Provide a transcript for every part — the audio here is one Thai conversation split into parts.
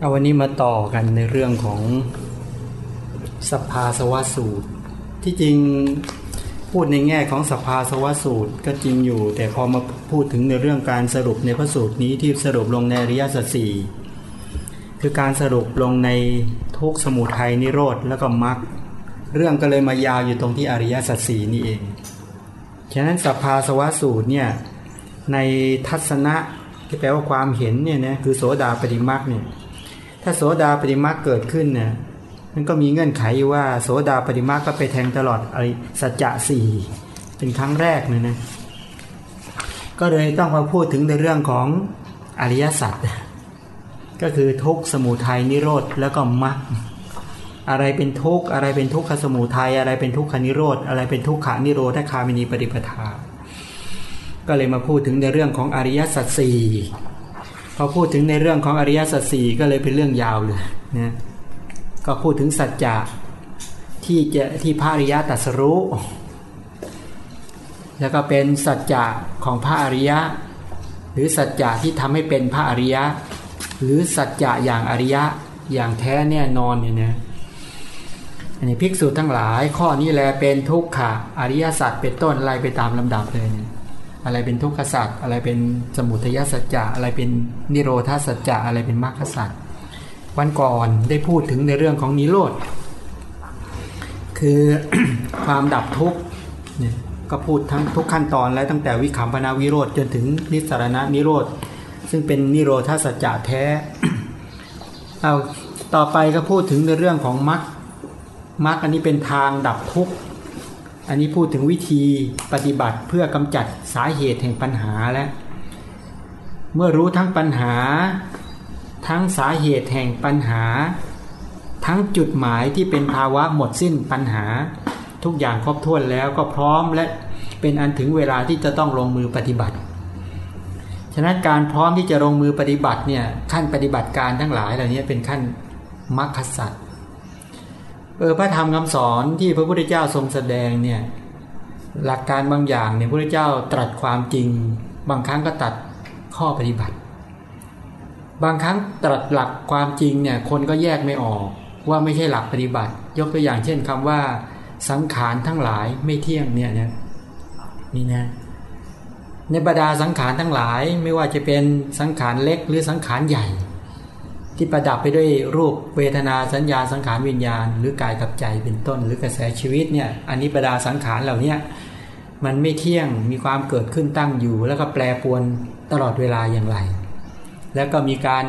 เอาวันนี้มาต่อกันในเรื่องของสภาสวสูตร ที่จริงพูดในแง่ของสภาสวสูตรก็จริงอยู่ แต่พอมาพูดถึงในเรื่องการสรุปในพระสูตรนี้ที่สรุปลงในอริยสัจสี่คือการสรุปลงในทุกสมุทัยนิโรธแล้วก็มรรคเรื่องก็เลยมายาวอยู่ตรงที่อริยสัจสี่นี่เอง ฉะนั้นสภาสวสูตรเนี่ยในทัศนะที่แปลว่าความเห็นเนี่ยนะคือโสดาปฏิมรรคเนี่ย ถ้าโสดาปฏิมรรคเกิดขึ้นเนี่ยมันก็มีเงื่อนไขว่าโสดาปฏิมรรคก็ไปแทงตลอดอริสัจจะสี่เป็นครั้งแรกเลยนะก็เลยต้องมาพูดถึงในเรื่องของอริยสัจก็คือทุกสมุทัยนิโรธแล้วก็มรรคอะไรเป็นทุกขอะไรเป็นทุกขสมุทัยอะไรเป็นทุกขานิโรธอะไรเป็นทุกขานิโรธคามินีปฏิปทา ก็เลยมาพูดถึงในเรื่องของอริยสัจสี่ พอพูดถึงในเรื่องของอริยสัจสี่ก็เลยเป็นเรื่องยาวเลยนะก็พูดถึงสัจจะที่จะที่พระอริยะตัสรู้ แล้วก็เป็นสัจจะของพระอริยะ หรือสัจจะที่ทำให้เป็นพระอริยะ หรือสัจจะอย่างอริยะอย่างแท้แน่นอนเนี่ยนะอันนี้ภิกษุทั้งหลายข้อนี้แลเป็นทุกขะอริยสัจเป็นต้นไล่ไปตามลำดับเลยเนี่ย อะไรเป็นทุกขสัจอะไรเป็นสมุทัยสัจจะอะไรเป็นนิโรธาสัจจะอะไรเป็นมรรคสัจวันก่อนได้พูดถึงในเรื่องของนิโรธคือความดับทุกข์เนี่ยก็พูดทั้งทุกขั้นตอนแล้วตั้งแต่วิขำปนาวิโรธจนถึงนิสรณะนิโรธซึ่งเป็นนิโรธาสัจจะแท้เอาต่อไปก็พูดถึงในเรื่องของมรรคมรรคอันนี้เป็นทางดับทุกข์ อันนี้พูดถึงวิธีปฏิบัติเพื่อกำจัดสาเหตุแห่งปัญหาและ เมื่อรู้ทั้งปัญหา ทั้งสาเหตุแห่งปัญหา ทั้งจุดหมายที่เป็นภาวะหมดสิ้นปัญหา ทุกอย่างครบถ้วนแล้วก็พร้อมและเป็นอันถึงเวลาที่จะต้องลงมือปฏิบัติ ฉะนั้นการพร้อมที่จะลงมือปฏิบัติเนี่ยขั้นปฏิบัติการทั้งหลายเหล่านี้เป็นขั้นมรรคสัตว์ เออพระธรรมคำสอนที่พระพุทธเจ้าทรงแสดงเนี่ยหลักการบางอย่างเนี่ยพระพุทธเจ้าตรัสความจริง บางครั้งก็ตัดข้อปฏิบัติ บางครั้งตรัสหลักความจริงเนี่ยคนก็แยกไม่ออกว่าไม่ใช่หลักปฏิบัติ ยกตัวอย่างเช่นคำว่า สังขารทั้งหลายไม่เที่ยงเนี่ยเนี่ยนี่นะในบรรดาสังขารทั้งหลายไม่ว่าจะเป็นสังขารเล็กหรือสังขารใหญ่ ที่ประดับไปด้วยรูปเวทนาสัญญาสังขารวิญญาณ หรือกายกับใจเป็นต้น หรือกระแสชีวิตเนี่ยอันนี้ประดาสังขารเหล่านี้มันไม่เที่ยงมีความเกิดขึ้นตั้งอยู่ แล้วก็แปรปวนตลอดเวลาอย่างไร แล้วก็มีการ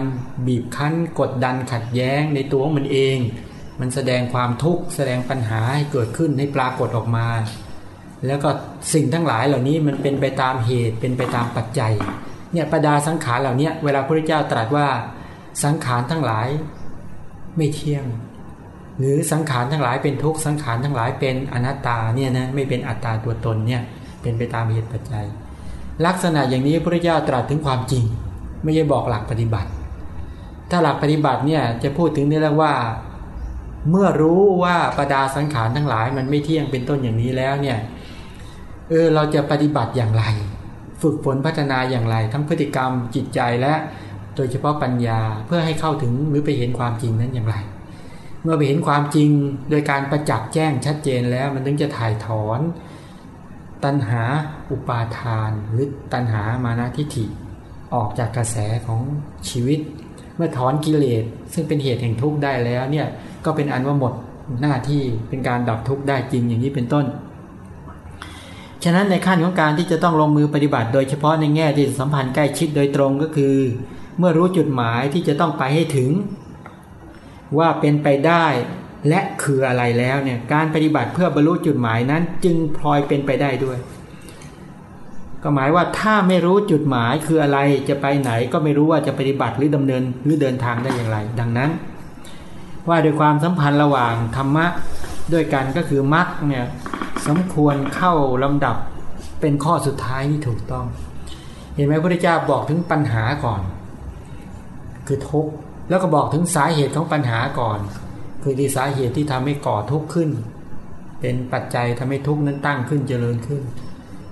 บีบคั้นกดดันขัดแย้งในตัวมันเอง มันแสดงความทุกข์แสดงปัญหาให้เกิดขึ้นให้ปรากฏออกมา แล้วก็สิ่งทั้งหลายเหล่านี้มันเป็นไปตามเหตุเป็นไปตามปัจจัยเนี่ยประดาสังขารเหล่านี้เวลาพระพุทธเจ้าตรัสว่า สังขารทั้งหลายไม่เที่ยง หรือสังขารทั้งหลายเป็นทุกข์สังขารทั้งหลายเป็นอนัตตาเนี่ยนะไม่เป็นอัตตาตัวตนเนี่ยเป็นไปตามเหตุปัจจัย ลักษณะอย่างนี้พระเจ้าตรัสถึงความจริง ไม่ใช่บอกหลักปฏิบัติ ถ้าหลักปฏิบัติเนี่ยจะพูดถึงนี่แล้วว่า เมื่อรู้ว่าประดาสังขารทั้งหลายมันไม่เที่ยงเป็นต้นอย่างนี้แล้วเนี่ยเออเราจะปฏิบัติอย่างไร ฝึกฝนพัฒนาอย่างไร ทั้งพฤติกรรมจิตใจและ โดยเฉพาะปัญญาเพื่อให้เข้าถึงหรือไปเห็นความจริงนั้นอย่างไร เมื่อไปเห็นความจริงโดยการประจักษ์แจ้งชัดเจนแล้วมันถึงจะถ่ายถอน ตัณหาอุปาทานหรือตัณหามานาทิฐิ ออกจากกระแสของชีวิต เมื่อถอนกิเลสซึ่งเป็นเหตุแห่งทุกข์ได้แล้วเนี่ยก็เป็นอันว่าหมดหน้าที่เป็นการดับทุกข์ได้จริงอย่างนี้เป็นต้น ฉะนั้นในขั้นของการที่จะต้องลงมือปฏิบัติ โดยเฉพาะในแง่ที่สัมพันธ์ใกล้ชิดโดยตรงก็คือ เมื่อรู้จุดหมายที่จะต้องไปให้ถึง ว่าเป็นไปได้และคืออะไรแล้วเนี่ยการปฏิบัติเพื่อบรรลุจุดหมายนั้นจึงพลอยเป็นไปได้ด้วย ก็หมายว่าถ้าไม่รู้จุดหมายคืออะไรจะไปไหนก็ไม่รู้ว่าจะปฏิบัติหรือดำเนินหรือเดินทางได้อย่างไร ดังนั้น ว่าโดยความสัมพันธ์ระหว่างธรรมะด้วยกันก็คือมรรคเนี่ยสมควรเข้าลำดับเป็นข้อสุดท้ายนี่ถูกต้อง เห็นไหมพระพุทธเจ้าบอกถึงปัญหาก่อน คือทุกข์แล้วก็บอกถึงสาเหตุของปัญหาก่อน คือที่สาเหตุที่ทำให้ก่อทุกข์ขึ้น เป็นปัจจัยทำให้ทุกข์นั้นตั้งขึ้นเจริญขึ้น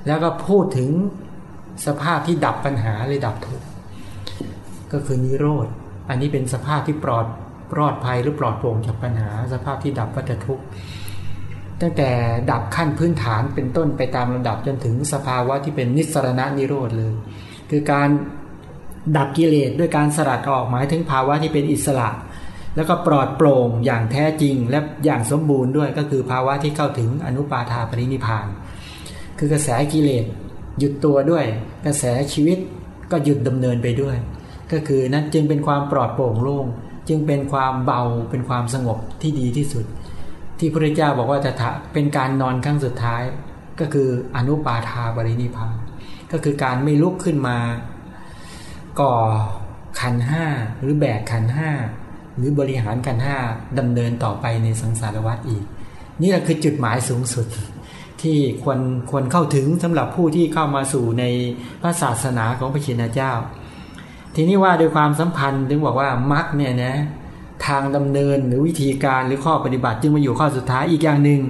แล้วก็พูดถึงสภาพที่ดับปัญหาเลยดับทุกข์ก็คือนิโรธอันนี้เป็นสภาพที่ปลอดปลอดภัยหรือปลอดโปร่งจากปัญหา สภาพที่ดับวัฏทุกข์ตั้งแต่ดับขั้นพื้นฐานเป็นต้นไปตามลำดับจนถึงสภาวะที่เป็นนิสรณะนิโรธเลย คือการ ดับกิเลสด้วยการสลัดออกหมายถึงภาวะที่เป็นอิสระ แล้วก็ปลอดโปร่งอย่างแท้จริงและอย่างสมบูรณ์ด้วยก็คือภาวะที่เข้าถึงอนุปาทาปรินิพาน คือกระแสกิเลสหยุดตัวด้วย กระแสชีวิตก็หยุดดำเนินไปด้วย ก็คือนั้นจึงเป็นความปลอดโปร่งโล่งจึงเป็นความเบาเป็นความสงบที่ดีที่สุด ที่พระเจ้าบอกว่าจะเป็นการนอนครั้งสุดท้าย ก็คืออนุปาทาบริณิพานก็คือการไม่ลุกขึ้นมา ก่อขันห้าหรือแบกขันห้าหรือบริหารขันห้าดำเนินต่อไปในสังสารวัฏอีก นี่แหละคือจุดหมายสูงสุด ที่ควรควรเข้าถึงสำหรับผู้ที่เข้ามาสู่ในพระศาสนาของพระชินเจ้า ทีนี้ว่าโดยความสัมพันธ์ถึงบอกว่ามรรคเนี่ยนะทางดำเนินหรือวิธีการหรือข้อปฏิบัติจึงมาอยู่ข้อสุดท้ายอีกอย่างหนึ่ง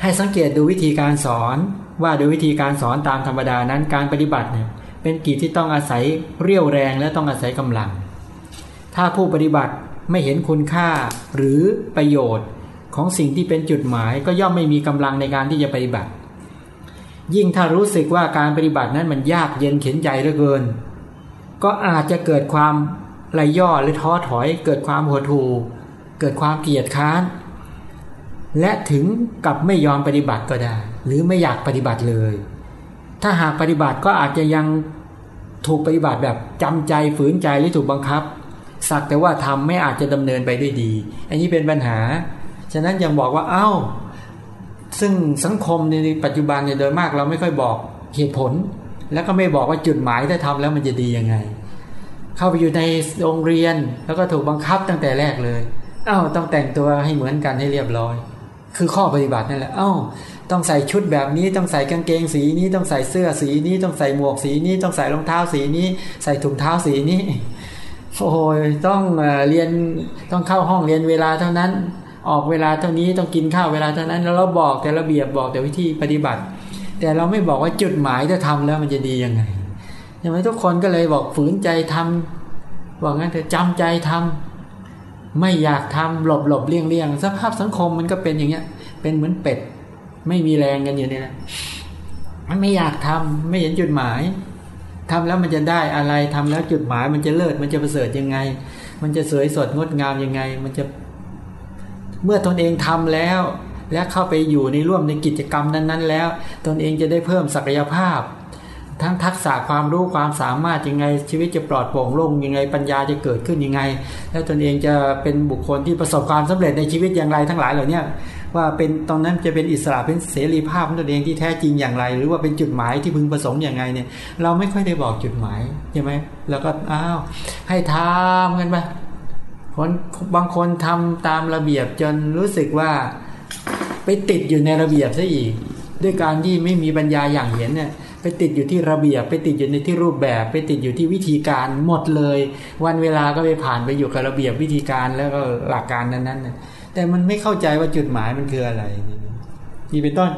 ให้สังเกตดูวิธีการสอนว่าโดยวิธีการสอนตามธรรมดานั้นการปฏิบัติเนี่ย เป็นกิจที่ต้องอาศัยเรี่ยวแรงและต้องอาศัยกำลัง ถ้าผู้ปฏิบัติไม่เห็นคุณค่าหรือประโยชน์ของสิ่งที่เป็นจุดหมายก็ย่อมไม่มีกำลังในการที่จะปฏิบัติ ยิ่งถ้ารู้สึกว่าการปฏิบัตินั้นมันยากเย็นเข็นใจเหลือเกิน ก็อาจจะเกิดความไรย่อหรือท้อถอย เกิดความหัวทูเกิดความเกลียดค้าน และถึงกับไม่ยอมปฏิบัติก็ได้ หรือไม่อยากปฏิบัติเลย ถ้าหากปฏิบัติก็อาจจะยัง ถูกปฏิบัติแบบจำใจฝืนใจหรือถูกบังคับ สักแต่ว่าทำไม่อาจจะดำเนินไปได้ดี อันนี้เป็นปัญหา ฉะนั้นยังบอกว่าเอา้า ซึ่งสังคมในปัจจุบันเนี่ยโดยมากเราไม่ค่อยบอกเหตุผล แล้วก็ไม่บอกว่าจุดหมายถ้าทำแล้วมันจะดียังไง เข้าไปอยู่ในโรงเรียนแล้วก็ถูกบังคับตั้งแต่แรกเลยเอ้าต้องแต่งตัวให้เหมือนกันให้เรียบร้อย คือข้อปฏิบัตินั่นแหละเอ้า ต้องใส่ชุดแบบนี้ ต้องใส่กางเกงสีนี้ ต้องใส่เสื้อสีนี้ ต้องใส่หมวกสีนี้ ต้องใส่รองเท้าสีนี้ ใส่ถุงเท้าสีนี้ โอ้ยต้องเรียน ต้องเข้าห้องเรียนเวลาเท่านั้น ออกเวลาเท่านี้ ต้องกินข้าวเวลาเท่านั้น แล้วเราบอกแต่ระเบียบบอกแต่วิธีปฏิบัติ แต่เราไม่บอกว่าจุดหมายจะทำแล้วมันจะดียังไงยังไงทุกคนก็เลยบอกฝืนใจทำบอกงั้นเธอจำใจทำไม่อยากทำหลบหลบเลี่ยงเลี่ยงสภาพสังคมมันก็เป็นอย่างเงี้ย เป็นเหมือนเป็ด ไม่มีแรงกันอยู่เนี่ยนะมันไม่อยากทำไม่เห็นจุดหมายทำแล้วมันจะได้อะไรทำแล้วจุดหมาย มันจะเลิศมันจะประเสริฐยังไง มันจะสวยสดงดงามยังไง มันจะ เมื่อตนเองทำแล้ว และเข้าไปอยู่ในร่วมในกิจกรรมนั้นๆ แล้ว ตนเองจะได้เพิ่มศักยภาพ ทั้งทักษะความรู้ความสามารถยังไง ชีวิตจะปลอดโปร่งโล่งยังไง ปัญญาจะเกิดขึ้นยังไง แล้วตนเองจะเป็นบุคคลที่ประสบความสำเร็จในชีวิตอย่างไรทั้งหลายเหล่านี้ ว่าเป็นตอนนั้นจะเป็นอิสระเป็นเสรีภาพของตนเองที่แท้จริงอย่างไร หรือว่าเป็นจุดหมายที่พึงประสงค์อย่างไงเนี่ย เราไม่ค่อยได้บอกจุดหมายใช่ไหมแล้วก็อ้าวให้ทำกันไปคนบางคนทำตามระเบียบจนรู้สึกว่าไปติดอยู่ในระเบียบซะอีก ด้วยการที่ไม่มีปัญญาอย่างเห็นเนี่ยไปติดอยู่ที่ระเบียบ ไปติดอยู่ในที่รูปแบบ ไปติดอยู่ที่วิธีการหมดเลย วันเวลาก็ไปผ่านไปอยู่กับระเบียบวิธีการแล้วก็หลักการนั้นๆ แต่มันไม่เข้าใจว่าจุดหมายมันคืออะไร นี่เป็นต้น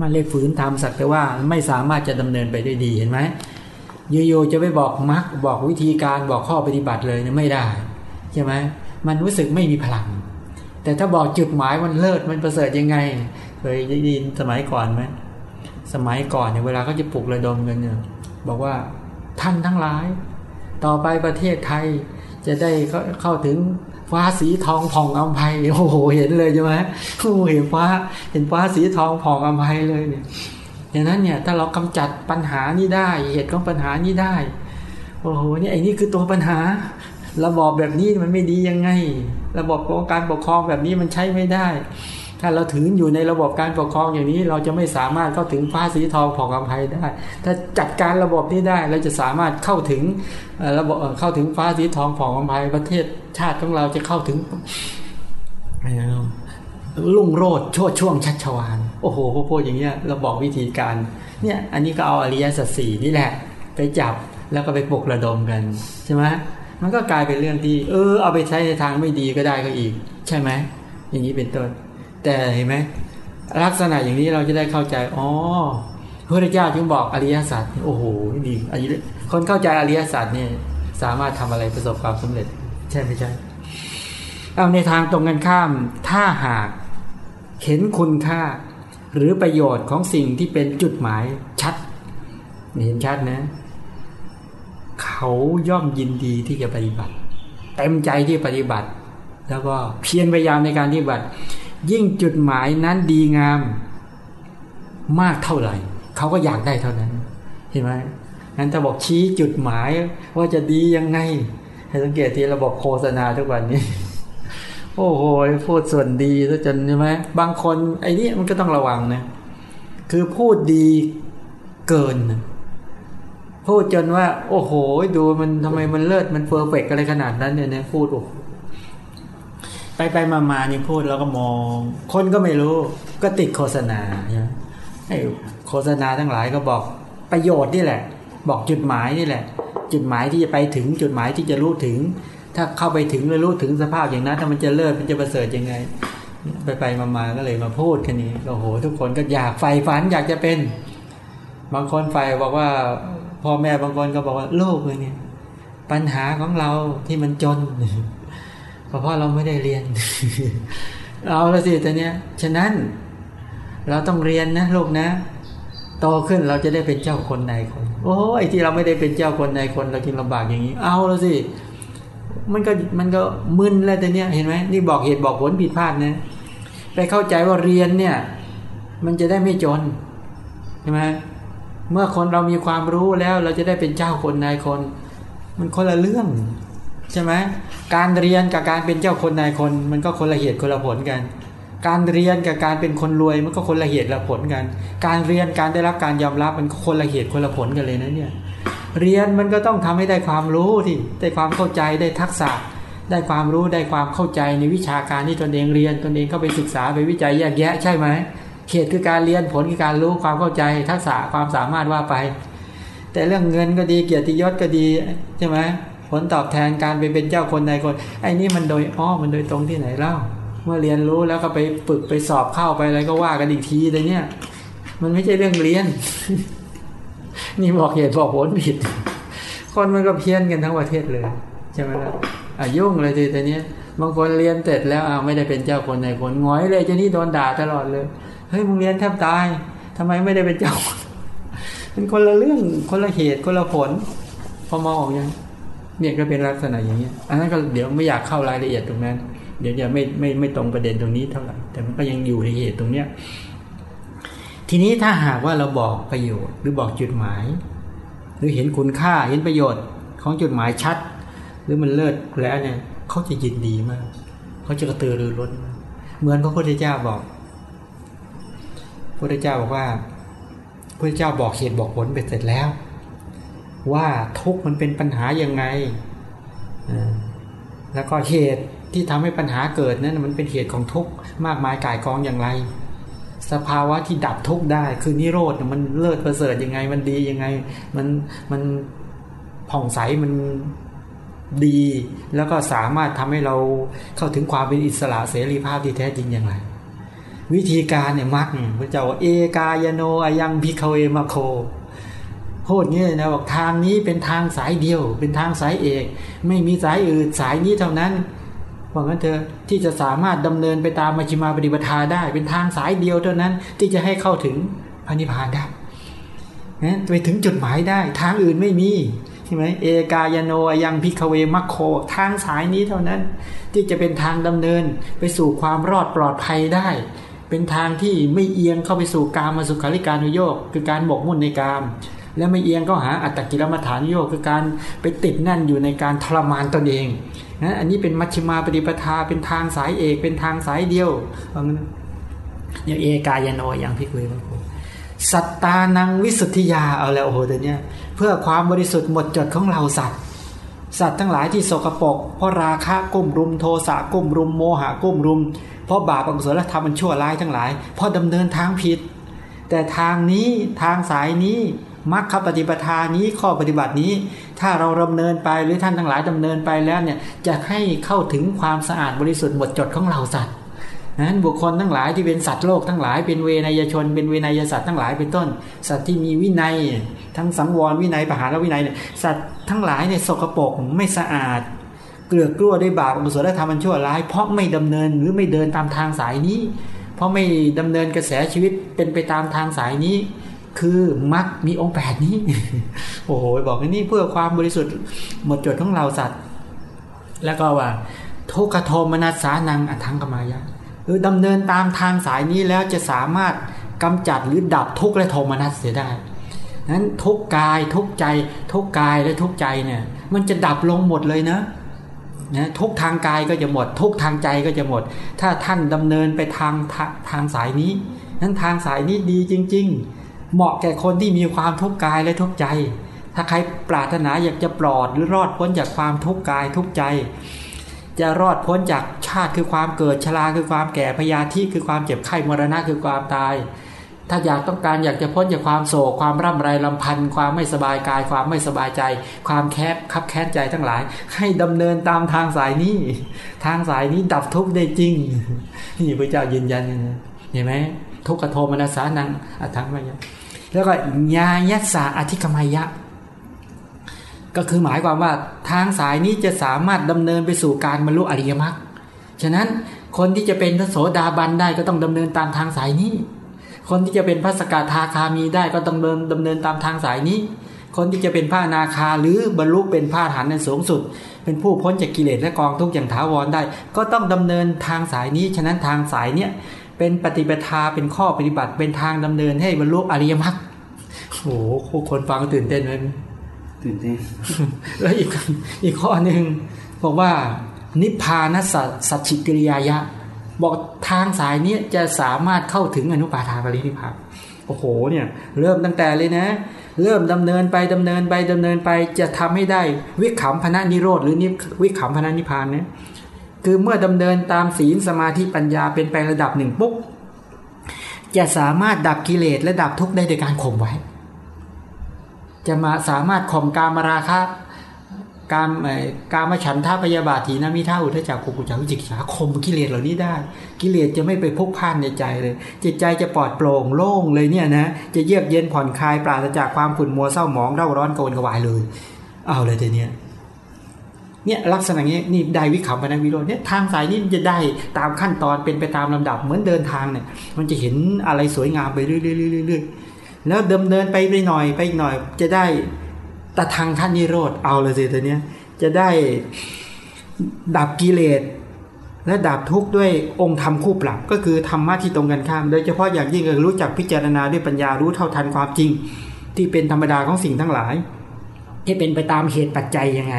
มันเลยฝืนทำสักแต่ว่าไม่สามารถจะดำเนินไปได้ดีเห็นไหมโยโย่จะไปบอกมักบอกวิธีการบอกข้อปฏิบัติเลยเนี่ยไม่ได้ใช่ไหมมันรู้สึกไม่มีพลัง แต่ถ้าบอกจุดหมายมันเลิศมันประเสริฐยังไงเคยได้ยินสมัยก่อนไหมสมัยก่อนเนี่ยเวลาเขาจะปลุกระดมกันเนี่ยบอกว่าท่านทั้งหลาย ต่อไปประเทศไทย จะได้เข้าถึงฟ้าสีทองผ่องอภัยโอ้โหเห็นเลยใช่ไหมโอ้เห็นฟ้าเห็นฟ้าสีทองผ่องอภัยเลยเนี่ยอย่างนั้นเนี่ยถ้าเรากำจัดปัญหานี้ได้เหตุของปัญหานี้ได้โอ้โหนี่ไอ้นี่คือตัวปัญหา ระบอบแบบนี้มันไม่ดียังไง ระบบของการปกครองแบบนี้มันใช้ไม่ได้ ถ้าเราถืออยู่ในระบบการปกครองอย่างนี้เราจะไม่สามารถเข้าถึงฟ้าสีทองผ่องอภัยได้ ถ้าจัดการระบบนี้ได้เราจะสามารถเข้าถึงระบบเข้าถึงฟ้าสีทองผ่องอภัยประเทศชาติของเราจะเข้าถึงลุ่งโรดโชดช่วงชัดชวานโอ้โหพวกพูดอย่างเงี้ยเราบอกวิธีการเนี่ยอันนี้ก็เอาอริยสัจสี่นี่แหละ ไปจับแล้วก็ไปปลุกระดมกันใช่ไหมมันก็กลายเป็นเรื่องที่ เออเอาไปใช้ในทางไม่ดีก็ได้ก็อีก ใช่ไหมอย่างนี้เป็นต้น แต่เห็นไหมลักษณะอย่างนี้เราจะได้เข้าใจอ๋อพระเจ้าจึงบอกอริยสัจโอ้โหดีอันนี้คนเข้าใจอริยสัจเนี่ยสามารถทำอะไรประสบความสำเร็จ ใช่ไม่ใช่เอาในทางตรงกันข้าม ถ้าหากเห็นคุณค่า หรือประโยชน์ของสิ่งที่เป็นจุดหมายชัดเห็นชัดนะ เขาย่อมยินดีที่จะปฏิบัติ เต็มใจที่ปฏิบัติ แล้วก็เพียรพยายามในการปฏิบัติ ยิ่งจุดหมายนั้นดีงามมากเท่าไหร่ เขาก็อยากได้เท่านั้น เห็นไหมนั้นถ้าบอกชี้จุดหมายว่าจะดียังไง ให้สังเกตที่ระบบโฆษณาทุกวันนี้ โอ้โหพูดส่วนดีซะจนใช่ไหมบางคนไอ้นี่มันก็ต้องระวังนะ คือพูดดีเกิน พูดจนว่า โอ้โห ดูมันทำไมมันเลิศมันเฟอร์เฟกอะไรขนาดนั้นเนี่ยพูดโอ้ ไปไปมามานี่พูดแล้วก็มอง คนก็ไม่รู้ก็ติดโฆษณาใช่ไหมโฆษณาทั้งหลายก็บอกประโยชน์นี่แหละ บอกจุดหมายนี่แหละ จุดหมายที่จะไปถึงจุดหมายที่จะรู้ถึง ถ้าเข้าไปถึงแล้วรู้ถึงสภาพอย่างนั้นถ้ามันจะเลิศมันจะประเสริฐยังไง ไปไปมามาก็เลยมาพูดแค่นี้โอ้โห ทุกคนก็อยากใฝ่ฝันอยากจะเป็น บางคนใฝ่บอกว่าพ่อแม่บางคนก็บอกว่าโลกเลยเนี่ยปัญหาของเราที่มันจน เพราะเราไม่ได้เรียน เอาละสิแต่เนี้ยฉะนั้นเราต้องเรียนนะลูกนะโตขึ้นเราจะได้เป็นเจ้าคนนายคน โอ้ไอ้ที่เราไม่ได้เป็นเจ้าคนนายคนเรากินลำบากอย่างนี้ เอาแล้วสิมันก็มันก็มึนแล้วแต่เนี้ยเห็นไหมนี่บอกเหตุบอกผลผิดพลาดนะไปเข้าใจว่าเรียนเนี่ย มันจะได้ไม่จนใช่ไหมเมื่อคนเรามีความรู้แล้วเราจะได้เป็นเจ้าคนนายคน มันคนละเรื่อง ใช่ไหมการเรียนกับการเป็นเจ้าคนนายคน มันก็คนละเหตุคนละผลกัน การเรียนกับการเป็นคนรวยมันก็คนละเหตุละผลกัน การเรียนการได้รับการยอมรับมันคนละเหตุคนละผลกันเลยนะเนี่ยเรียนมันก็ต้องทำให้ได้ความรู้ที่ได้ความเข้าใจได้ทักษะ ได้ความรู้ได้ความเข้าใจในวิชาการที่ตนเองเรียนตนเองเข้าไปศึกษาไปวิจัยแยกแยะใช่ไหมเหตุคือการเรียนผลคือการรู้ความเข้าใจทักษะความสามารถว่าไป แต่เรื่องเงินก็ดีเกียรติยศก็ดีใช่ไหม ผลตอบแทนการไปเป็นเจ้าคนในคน ไอ้นี่มันโดยอ้อมันโดยตรงที่ไหนเล่า เมื่อเรียนรู้แล้วก็ไปฝึกไปสอบเข้าไปอะไรก็ว่ากันอีกทีเลยเนี่ย มันไม่ใช่เรื่องเรียน นี่บอกเหตุบอกผลผิด คนมันก็เพี้ยนกันทั้งประเทศเลยใช่ไหมล่ะอายุ่งเลยทีแต่เนี้ยบางคนเรียนเสร็จแล้วอ้าวไม่ได้เป็นเจ้าคนในคนง้อยเลยเจ้านี่โดนด่าตลอดเลยเฮ้ยมึงเรียนแทบตายทำไมไม่ได้เป็นเจ้า เป็นคนละเรื่องคนละเหตุคนละผล พอมองออกยัง เนี่ยก็เป็นลักษณะอย่างเงี้อันนั้นก็เดี๋ยวไม่อยากเข้ารายละเอียดตรงนั้น เดี๋ยวจะไม่ไม่ไม่ตรงประเด็นตรงนี้เท่าไหร่แต่มันก็ยังอยู่ในเหตุตรงเนี้ยทีนี้ถ้าหากว่าเราบอกประโยชน์หรือบอกจุดหมาย หรือเห็นคุณค่าเห็นประโยชน์ของจุดหมายชัด หรือมันเลิศแล้วเนี่ยเขาจะยินดีมากเขาจะกระตือรือร้น เหมือนพระพุทธเจ้าบอกพระพุทธเจ้าบอกว่าพระพุทธเจ้าบอกเหตุบอกผลไปเสร็จแล้ว ว่าทุกข์มันเป็นปัญหายังไง แล้วก็เหตุที่ทำให้ปัญหาเกิดนั้นมันเป็นเหตุของทุกข์มากมายกายกองอย่างไร สภาวะที่ดับทุกข์ได้ คือนิโรธมันเลิศประเสริฐยังไง มันดียังไง มันมันผ่องใสมันดี แล้วก็สามารถทำให้เราเข้าถึงความเป็นอิสระเสรีภาพที่แท้จริงอย่างไร วิธีการเนี่ยมักเนี่ยพระเจ้าเอกายโนอายังพิคเวมาโค พูดงี้นะบอกทางนี้เป็นทางสายเดียว เป็นทางสายเอก ไม่มีสายอื่นสายนี้เท่านั้นเพราะงั้นเธอที่จะสามารถดำเนินไปตามมัชฌิมาปฏิปทาได้ เป็นทางสายเดียวเท่านั้น ที่จะให้เข้าถึงพระนิพพานได้นะไปถึงจุดหมายได้ ทางอื่นไม่มีใช่ไหมเอกายโนยังพิคเวมัคโค ทางสายนี้เท่านั้น ที่จะเป็นทางดำเนินไปสู่ความรอดปลอดภัยได้ เป็นทางที่ไม่เอียงเข้าไปสู่กามมาสุขาริการุโยกคือการหมกมุ่นในกาม และไม่เอียงก็หาอัตตกิรมฐานโยกคือการไปติดนั่นอยู่ในการทรมานตนเองนะอันนี้เป็นมัชฌิมาปฏิปทาเป็นทางสายเอกเป็นทางสายเดียวอย่างเอกายโนอย่างพี่คุยมาสัตตานังวิสุทธิยาเอาแล้วโอ้โหตัวนี้เพื่อความบริสุทธิ์หมดจดของเราสัตว์ สัตว์ทั้งหลายที่โสกปกเพราะราคะก้มรุมโทสะก้มรุมโมหะก้มรุม เพราะบาปอกุศลธรรมมันชั่วร้ายทั้งหลาย เพราะดำเนินทางผิด แต่ทางนี้ทางสายนี้ มรรคปฏิปทานี้ข้อปฏิบัตินี้ ถ้าเราดำเนินไปหรือท่านทั้งหลายดำเนินไปแล้วเนี่ยจะให้เข้าถึงความสะอาดบริสุทธิ์หมดจดของเราสัตว์นั้นบุคคลทั้งหลายที่เป็นสัตว์โลกทั้งหลายเป็นเวนยชน เป็นเวนยสัตว์ทั้งหลายเป็นต้น สัตว์ที่มีวินัย ทั้งสังวรวินัยปหารวินัยเนี่ยสัตว์ทั้งหลายเนี่ยสกปรกไม่สะอาด เกลือกลั้วด้วยบาปอกุศลธรรมมันชั่วร้าย เพราะไม่ดำเนินหรือไม่เดินตามทางสายนี้ เพราะไม่ดำเนินกระแสชีวิตเป็นไปตามทางสายนี้ คือมักมีองค์แปดนี้ โอ้โห บอกนี่เพื่อความบริสุทธิ์หมดจดของเราสัตว์ แล้วก็ว่า ทุกขโทมนัสสานังอัทังกมายะเออดำเนินตามทางสายนี้แล้วจะสามารถกำจัดหรือดับทุกข์และโทมนัสเสียได้นั้นทุกกายทุกใจ ทุกกายและทุกใจเนี่ยมันจะดับลงหมดเลยนะนะทุกทางกายก็จะหมด ทุกทางใจก็จะหมด ถ้าท่านดำเนินไปทางทาทางสายนี้ นั้นทางสายนี้ดีจริง ๆ เหมาะแก่คนที่มีความทุกข์กายและทุกข์ใจ ถ้าใครปรารถนาอยากจะปลอดหรือรอดพ้นจากความทุกข์กายทุกข์ใจ จะรอดพ้นจากชาติคือความเกิดชราคือความแก่พยาธิคือความเจ็บไข้มรณะคือความตาย ถ้าอยากต้องการอยากจะพ้นจากความโศกความร่ำไรลำพันธ์ความไม่สบายกาย ความไม่สบายใจ ความแคบคับแค้นใจทั้งหลาย ให้ดำเนินตามทางสายนี้ ทางสายนี้ดับทุกข์ได้จริงนี่พระเจ้ายืนยันเห็นไหมทุกขโทมนัสสานังอัตถังมายะ แล้วก็ญายัสาอธิกมายะ ก็คือหมายความว่าทางสายนี้จะสามารถดำเนินไปสู่การบรรลุอริยมรรคฉะนั้นคนที่จะเป็นพระโสดาบันได้ก็ต้องดำเนินตามทางสายนี้ คนที่จะเป็นพระสกทาคามีได้ก็ต้องเดินดำเนินตามทางสายนี้ คนที่จะเป็นพระนาคาหรือบรรลุเป็นพระฐานในสูงสุด เป็นผู้พ้นจากกิเลสและกองทุกข์อย่างถาวรได้ ก็ต้องดำเนินทางสายนี้ ฉะนั้นทางสายเนี้ย เป็นปฏิปทาเป็นข้อปฏิบัติเป็นทางดำเนินให้บรรลุอริยมรรคโอ้โหคนฟังตื่นเต้นไหมตื่นเต้นแล้วอีกอีกข้อหนึ่งบอกว่า นิพพานสัจสัจฉิกิริยายะ บอกทางสายนี้จะสามารถเข้าถึงอนุปาทาปรินิพพานโอ้โหเนี่ย เริ่มตั้งแต่เลยนะ เริ่มดำเนินไปดำเนินไปดำเนินไปจะทำให้ได้วิขำพนะนิโรธหรือนิวิขำพนะนิพพานเนี่ย คือเมื่อดำเนินตามศีลสมาธิปัญญาเป็นไประดับหนึ่งปุ๊บจะสามารถดับกิเลสและดับทุกข์ได้โดยการข่มไว้ จะมาสามารถข่มการมราคะการการมาฉันท่าพยาบาทถีนามิท่าอุทจักกุกุจักวิจิกิจฉาข่มกิเลสเหล่านี้ได้ กิเลสจะไม่ไปพุกพ่านในใจเลย จิตใจจะปลอดโปร่งโล่งเลยเนี่ยนะจะเยือกเย็นผ่อนคลายปราศจากความขุ่นมัวเศร้าหมองเร่าร้อนกวนกวายเลย เอาเลยเดี๋ยวนี้ เนี่ยลักษณะนี้นี่ได้วิขำปนวิโรจน์เนี่ยทางสายนี้จะได้ตามขั้นตอนเป็นไปตามลำดับเหมือนเดินทางเนี่ย มันจะเห็นอะไรสวยงามไปเรื่อยๆแล้วเดิมเดินไปไปหน่อยไปอีกหน่อย จะได้ตะทางท่านนิโรธเอาเลยสิตัวเนี้ยจะได้ดับกิเลสและดับทุกข์ด้วยองค์ธรรมคู่ปรับ ก็คือธรรมะที่ตรงกันข้าม โดยเฉพาะอย่างยิ่งคือรู้จักพิจารณาด้วยปัญญารู้เท่าทันความจริง ที่เป็นธรรมดาของสิ่งทั้งหลาย ที่เป็นไปตามเหตุปัจจัยยังไง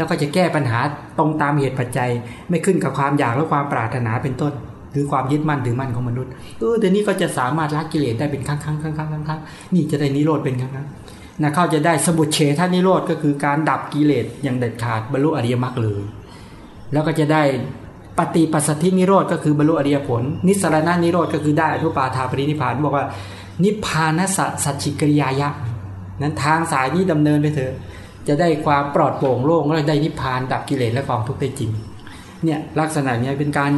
แล้วก็จะแก้ปัญหาตรงตามเหตุปัจจัย ไม่ขึ้นกับความอยากและความปรารถนาเป็นต้น หรือความยึดมั่นถือมั่นของมนุษย์เออเดี๋ยวนี้ก็จะสามารถละกิเลสได้เป็นครั้งครั้งครั้งครั้งครั้งครั้งนี่จะได้นิโรธเป็นครั้งครั้งนะเขาจะได้สมุทเฉทานิโรธก็คือการดับกิเลสอย่างเด็ดขาดบรรลุอริยมรรคเลยแล้วก็จะได้ปฏิปัสสธินิโรธก็คือบรรลุอริยผล นิสรณนิโรธก็คือได้อนุปาทาปรินิพานบอกว่านิพพานสัสัจฉิกริยายะ นั้นทางสายนี้ดำเนินไปเถอะ จะได้ความปลอดโปร่งโล่งและได้นิพพานดับกิเลสและกองทุกข์ได้จริง เนี่ยลักษณะนี้เป็นการ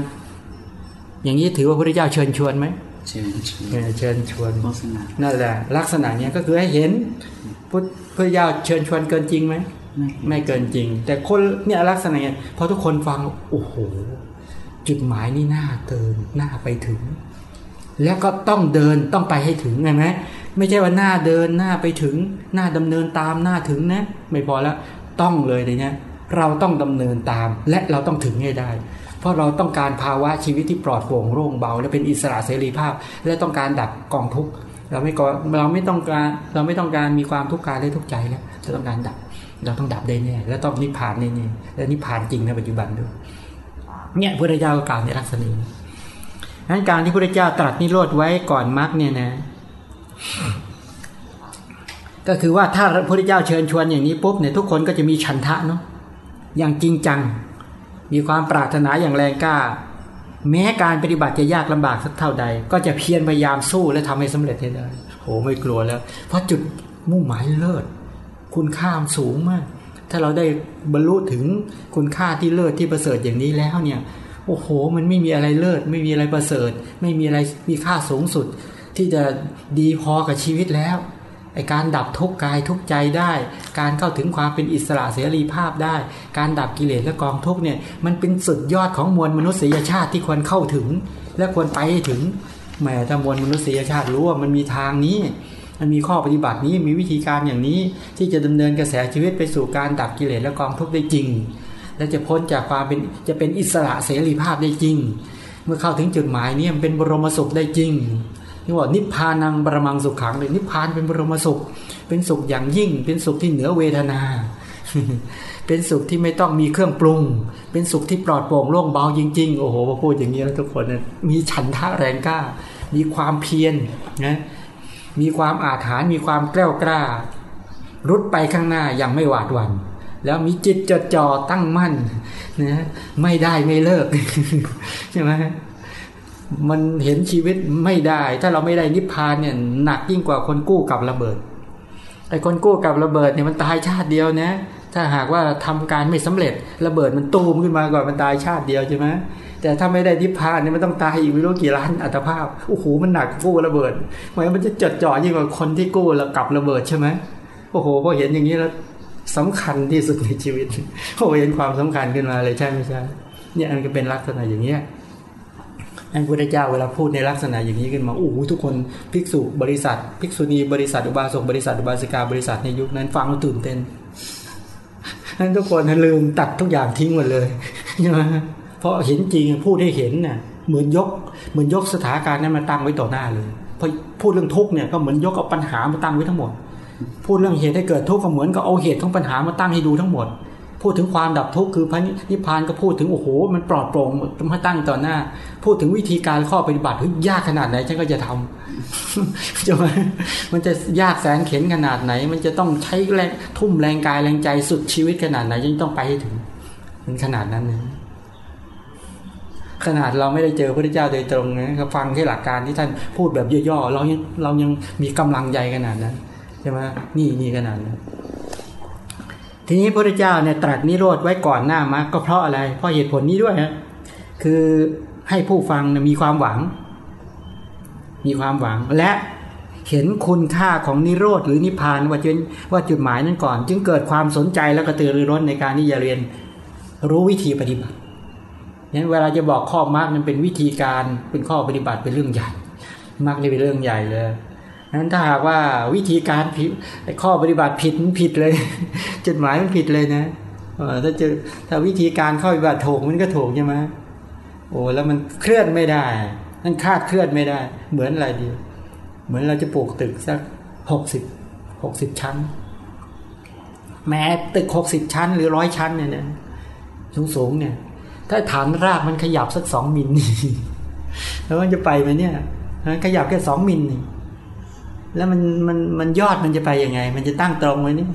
อย่างนี้ถือว่าพระพุทธเจ้าเชิญชวนไหมเชิญชวนเออเชิญชวนโฆษณานั่นแหละลักษณะเนี้ยก็คือให้เห็นพุทธพระเจ้าเชิญชวนเกินจริงไหมไม่ไม่เกินจริง แต่คนเนี่ยลักษณะเนี้ยพอทุกคนฟังโอ้โหจุดหมายนี่น่าเกินน่าไปถึง แล้วก็ต้องเดินต้องไปให้ถึงไงไหม ไม่ใช่ว่าหน้าเดินหน้าไปถึงหน้าดำเนินตามหน้าถึงนะ ไม่พอแล้วต้องเลยเลยเนี่ยเราต้องดำเนินตามและเราต้องถึงให้ได้ เพราะเราต้องการภาวะชีวิตที่ปลอดโปร่งโล่งเบา และเป็นอิสระเสรีภาพ และต้องการดับกองทุกข์เราไม่ก่อเราไม่ต้องการเราไม่ต้องการมีความทุกข์กายและทุกข์ใจแล้วเราต้องการดับ เราต้องดับได้แน่และต้องนิพพานแน่ๆและนิพพานจริงในปัจจุบันด้วยเนี่ยพระเจ้าก็กล่าวในลักษณะนี้นั้นการที่พระเจ้าตรัสนิโรธไว้ก่อนมรรคเนี่ยนะ ก็คือว่าถ้าพระพุทธเจ้าเชิญชวนอย่างนี้ปุ๊บเนี่ยทุกคนก็จะมีฉันทะเนาะอย่างจริงจัง มีความปรารถนาอย่างแรงกล้า แม้การปฏิบัติจะยากลำบากสักเท่าใด ก็จะเพียรพยายามสู้และทำให้สำเร็จให้ได้โหไม่กลัวแล้ว เพราะจุดมุ่งหมายเลิศ คุณค่ามสูงมาก ถ้าเราได้บรรลุถึงคุณค่าที่เลิศที่ประเสริฐอย่างนี้แล้วเนี่ยโอ้โห มันไม่มีอะไรเลิศ ไม่มีอะไรประเสริฐ ไม่มีอะไรมีค่าสูงสุด ที่จะดีพอกับชีวิตแล้วไอการดับทุกกายทุกใจได้ การเข้าถึงความเป็นอิสระเสรีภาพได้ การดับกิเลสและกองทุกเนี่ยมันเป็นสุดยอดของมวลมนุษยชาติที่ควรเข้าถึง และควรไปถึงแหมถ้ามวลมนุษยชาติรู้ว่ามันมีทางนี้ มันมีข้อปฏิบัตินี้มีวิธีการอย่างนี้ที่จะดำเนินกระแสชีวิตไปสู่การดับกิเลสและกองทุกได้จริง และจะพ้นจากความเป็นจะเป็นอิสระเสรีภาพได้จริง เมื่อเข้าถึงจุดหมายนี้มันเป็นบรมสุขได้จริง ที่ว่านิพพานังบรมังสุขขังเลยนิพพานเป็นบรมสุข เป็นสุขอย่างยิ่ง เป็นสุขที่เหนือเวทนา เป็นสุขที่ไม่ต้องมีเครื่องปรุง เป็นสุขที่ปลอดโปร่งโล่งเบาจริงๆ โอ้โหพอพูดอย่างนี้แล้วทุกคนมีฉันทะแรงกล้า มีความเพียรนะมีความอาถรรพ์มีความกล้ากล้า รุดไปข้างหน้าอย่างไม่หวาดหวัน่นแล้วมีจิตจดจ่อตั้งมั่นนะไม่ได้ไม่เลิกใช่ไหม มันเห็นชีวิตไม่ได้ ถ้าเราไม่ได้นิพพานเนี่ยหนักยิ่งกว่าคนกู้กับระเบิดไอ้คนกู้กับระเบิดเนี่ยมันตายชาติเดียวนะ ถ้าหากว่าทำการไม่สำเร็จระเบิดมันตูมขึ้นมาก่อนมันตายชาติเดียวใช่ไหมแต่ถ้าไม่ได้นิพพานเนี่ยมันต้องตายอีกไม่รู้กี่ล้านอัตภาพโอ้โหมันหนักกู้ระเบิดหมายมันจะจดจ่อยิ่งกว่าคนที่กู้แล้วกับระเบิดใช่ไหมโอ้โหพอเห็นอย่างนี้แล้วสำคัญที่สุดในชีวิตโอ้เห็นความสำคัญขึ้นมาเลยใช่ไม่ใช่เนี่ยมันก็เป็นลักษณะอย่างเนี้ย อันพุทธเจ้าเวลาพูดในลักษณะอย่างนี้ขึ้นมาโอ้โหทุกคนภิกษุบริษัท ภิกษุณีบริษัทอุบาสกบริษัทอุบาสิกาบริษัทในยุคนั้นฟังแล้วตื่นเต้นนั้นทุกคนลืมตัดทุกอย่างทิ้งหมดเลยใช่ไหมเพราะเห็นจริงพูดให้เห็นน่ะเหมือนยกเหมือนยกสถานการณ์นั้นมาตั้งไว้ต่อหน้าเลยพอพูดเรื่องทุกเนี่ยก็เหมือนยกเอาปัญหามาตั้งไว้ทั้งหมด พูดเรื่องเหตุให้เกิดทุกข์ก็เหมือนกับเอาเหตุของปัญหามาตั้งให้ดูทั้งหมด พูดถึงความดับทุกข์คือพระนิพพานก็พูดถึงโอ้โหมันปลอดโปร่งมาตั้งต่อหน้า พูดถึงวิธีการข้อปฏิบัติเฮ้ยยากขนาดไหนฉันก็จะทำจะมันจะยากแสนเข็นขนาดไหน มันจะต้องใช้แรงทุ่มแรงกายแรงใจสุดชีวิตขนาดไหนยังต้องไปให้ถึง มันขนาดนั้นเลยขนาดเราไม่ได้เจอพระเจ้าโดยตรงนะฟังแค่หลักการที่ท่านพูดแบบย่อๆเรายังเรายังมีกำลังใจขนาดนั้นใช่ไหมนี่นี่ขนาดนั้น ทีนี้พระเจ้าเนี่ยตรัสนิโรธไว้ก่อนหน้ามรรคก็เพราะอะไร เพราะเหตุผลนี้ด้วยฮะคือให้ผู้ฟังมีความหวัง มีความหวังและเห็นคุณค่าของนิโรธหรือนิพพานว่าจุดว่าจุดหมายนั้นก่อน จึงเกิดความสนใจและกระตือรือร้นในการที่จะเรียนรู้วิธีปฏิบัตินั้นเวลาจะบอกข้อมรรคนั้นเป็นวิธีการเป็นข้อปฏิบัติเป็นเรื่องใหญ่มรรคนี่เป็นเรื่องใหญ่เลย นั้นถ้าหากว่าวิธีการผิดข้อปฏิบัติผิดมันผิดเลย จุดหมายมันผิดเลยนะถ้าจะถ้าวิธีการข้อปฏิบัติถูกมันก็ถูกใช่ไหมโอ้แล้วมันเคลื่อนไม่ได้มันคาดเคลื่อนไม่ได้ เหมือนอะไรดี เหมือนเราจะปลูกตึกสักหกสิบหกสิบชั้น แม้ตึกหกสิบชั้น หรือร้อยชั้นเนี่ยนสูงสูงเนี่ย ถ้าฐานรากมันขยับสักสองมิลแล้วมันจะไปไหมเนี่ยขยับแค่สองมิลนี่ แล้วมันมันมันยอดมันจะไปยังไง มันจะตั้งตรงไว้นี่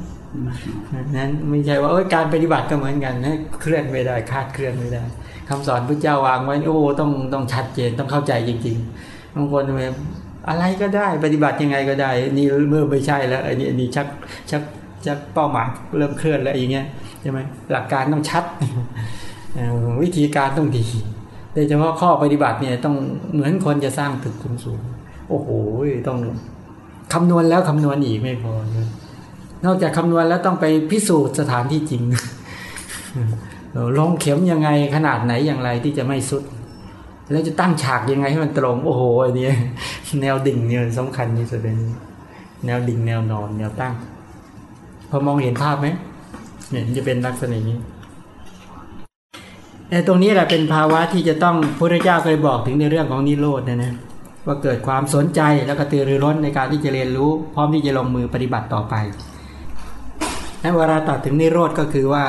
นั้นไม่ใช่ว่าการปฏิบัติก็เหมือนกันนะเคลื่อนไม่ได้คาดเคลื่อนไม่ได้คำสอนพระเจ้าวางไว้โอ้ต้องต้องชัดเจนต้องเข้าใจจริงๆบางคนไปอะไรก็ได้ปฏิบัติยังไงก็ได้ นี่เมื่อไม่ใช่แล้วอันนี้อันนี้ชักชักชักเป้าหมายเริ่มเคลื่อนแล้วอย่างเงี้ยใช่ไหมหลักการต้องชัดวิธีการต้องดีโดยเฉพาะข้อปฏิบัติเนี่ยต้องเหมือนคนจะสร้างตึกสูงๆโอ้โหต้อง คำนวณแล้วคำนวณอีกไม่พอ นอกจากคำนวณแล้วต้องไปพิสูจน์สถานที่จริงลงเข็มยังไงขนาดไหนอย่างไรที่จะไม่สุด แล้วจะตั้งฉากยังไงให้มันตรง โอ้โหอันนี้แนวดิ่งเนี่ยสำคัญที่สุดเลยแนวดิ่งแนวนอน แนวตั้ง พอมองเห็นภาพไหมเนี่ยจะเป็นลักษณะนี้แต่ตรงนี้แหละเป็นภาวะที่จะต้องพระเจ้าเคยบอกถึงในเรื่องของนิโรธนะนะ ว่าเกิดความสนใจแล้วก็ตื่นรือร้นในการที่จะเรียนรู้ พร้อมที่จะลงมือปฏิบัติต่อไปนั้นเวลาตัดถึงนิโรธก็คือว่า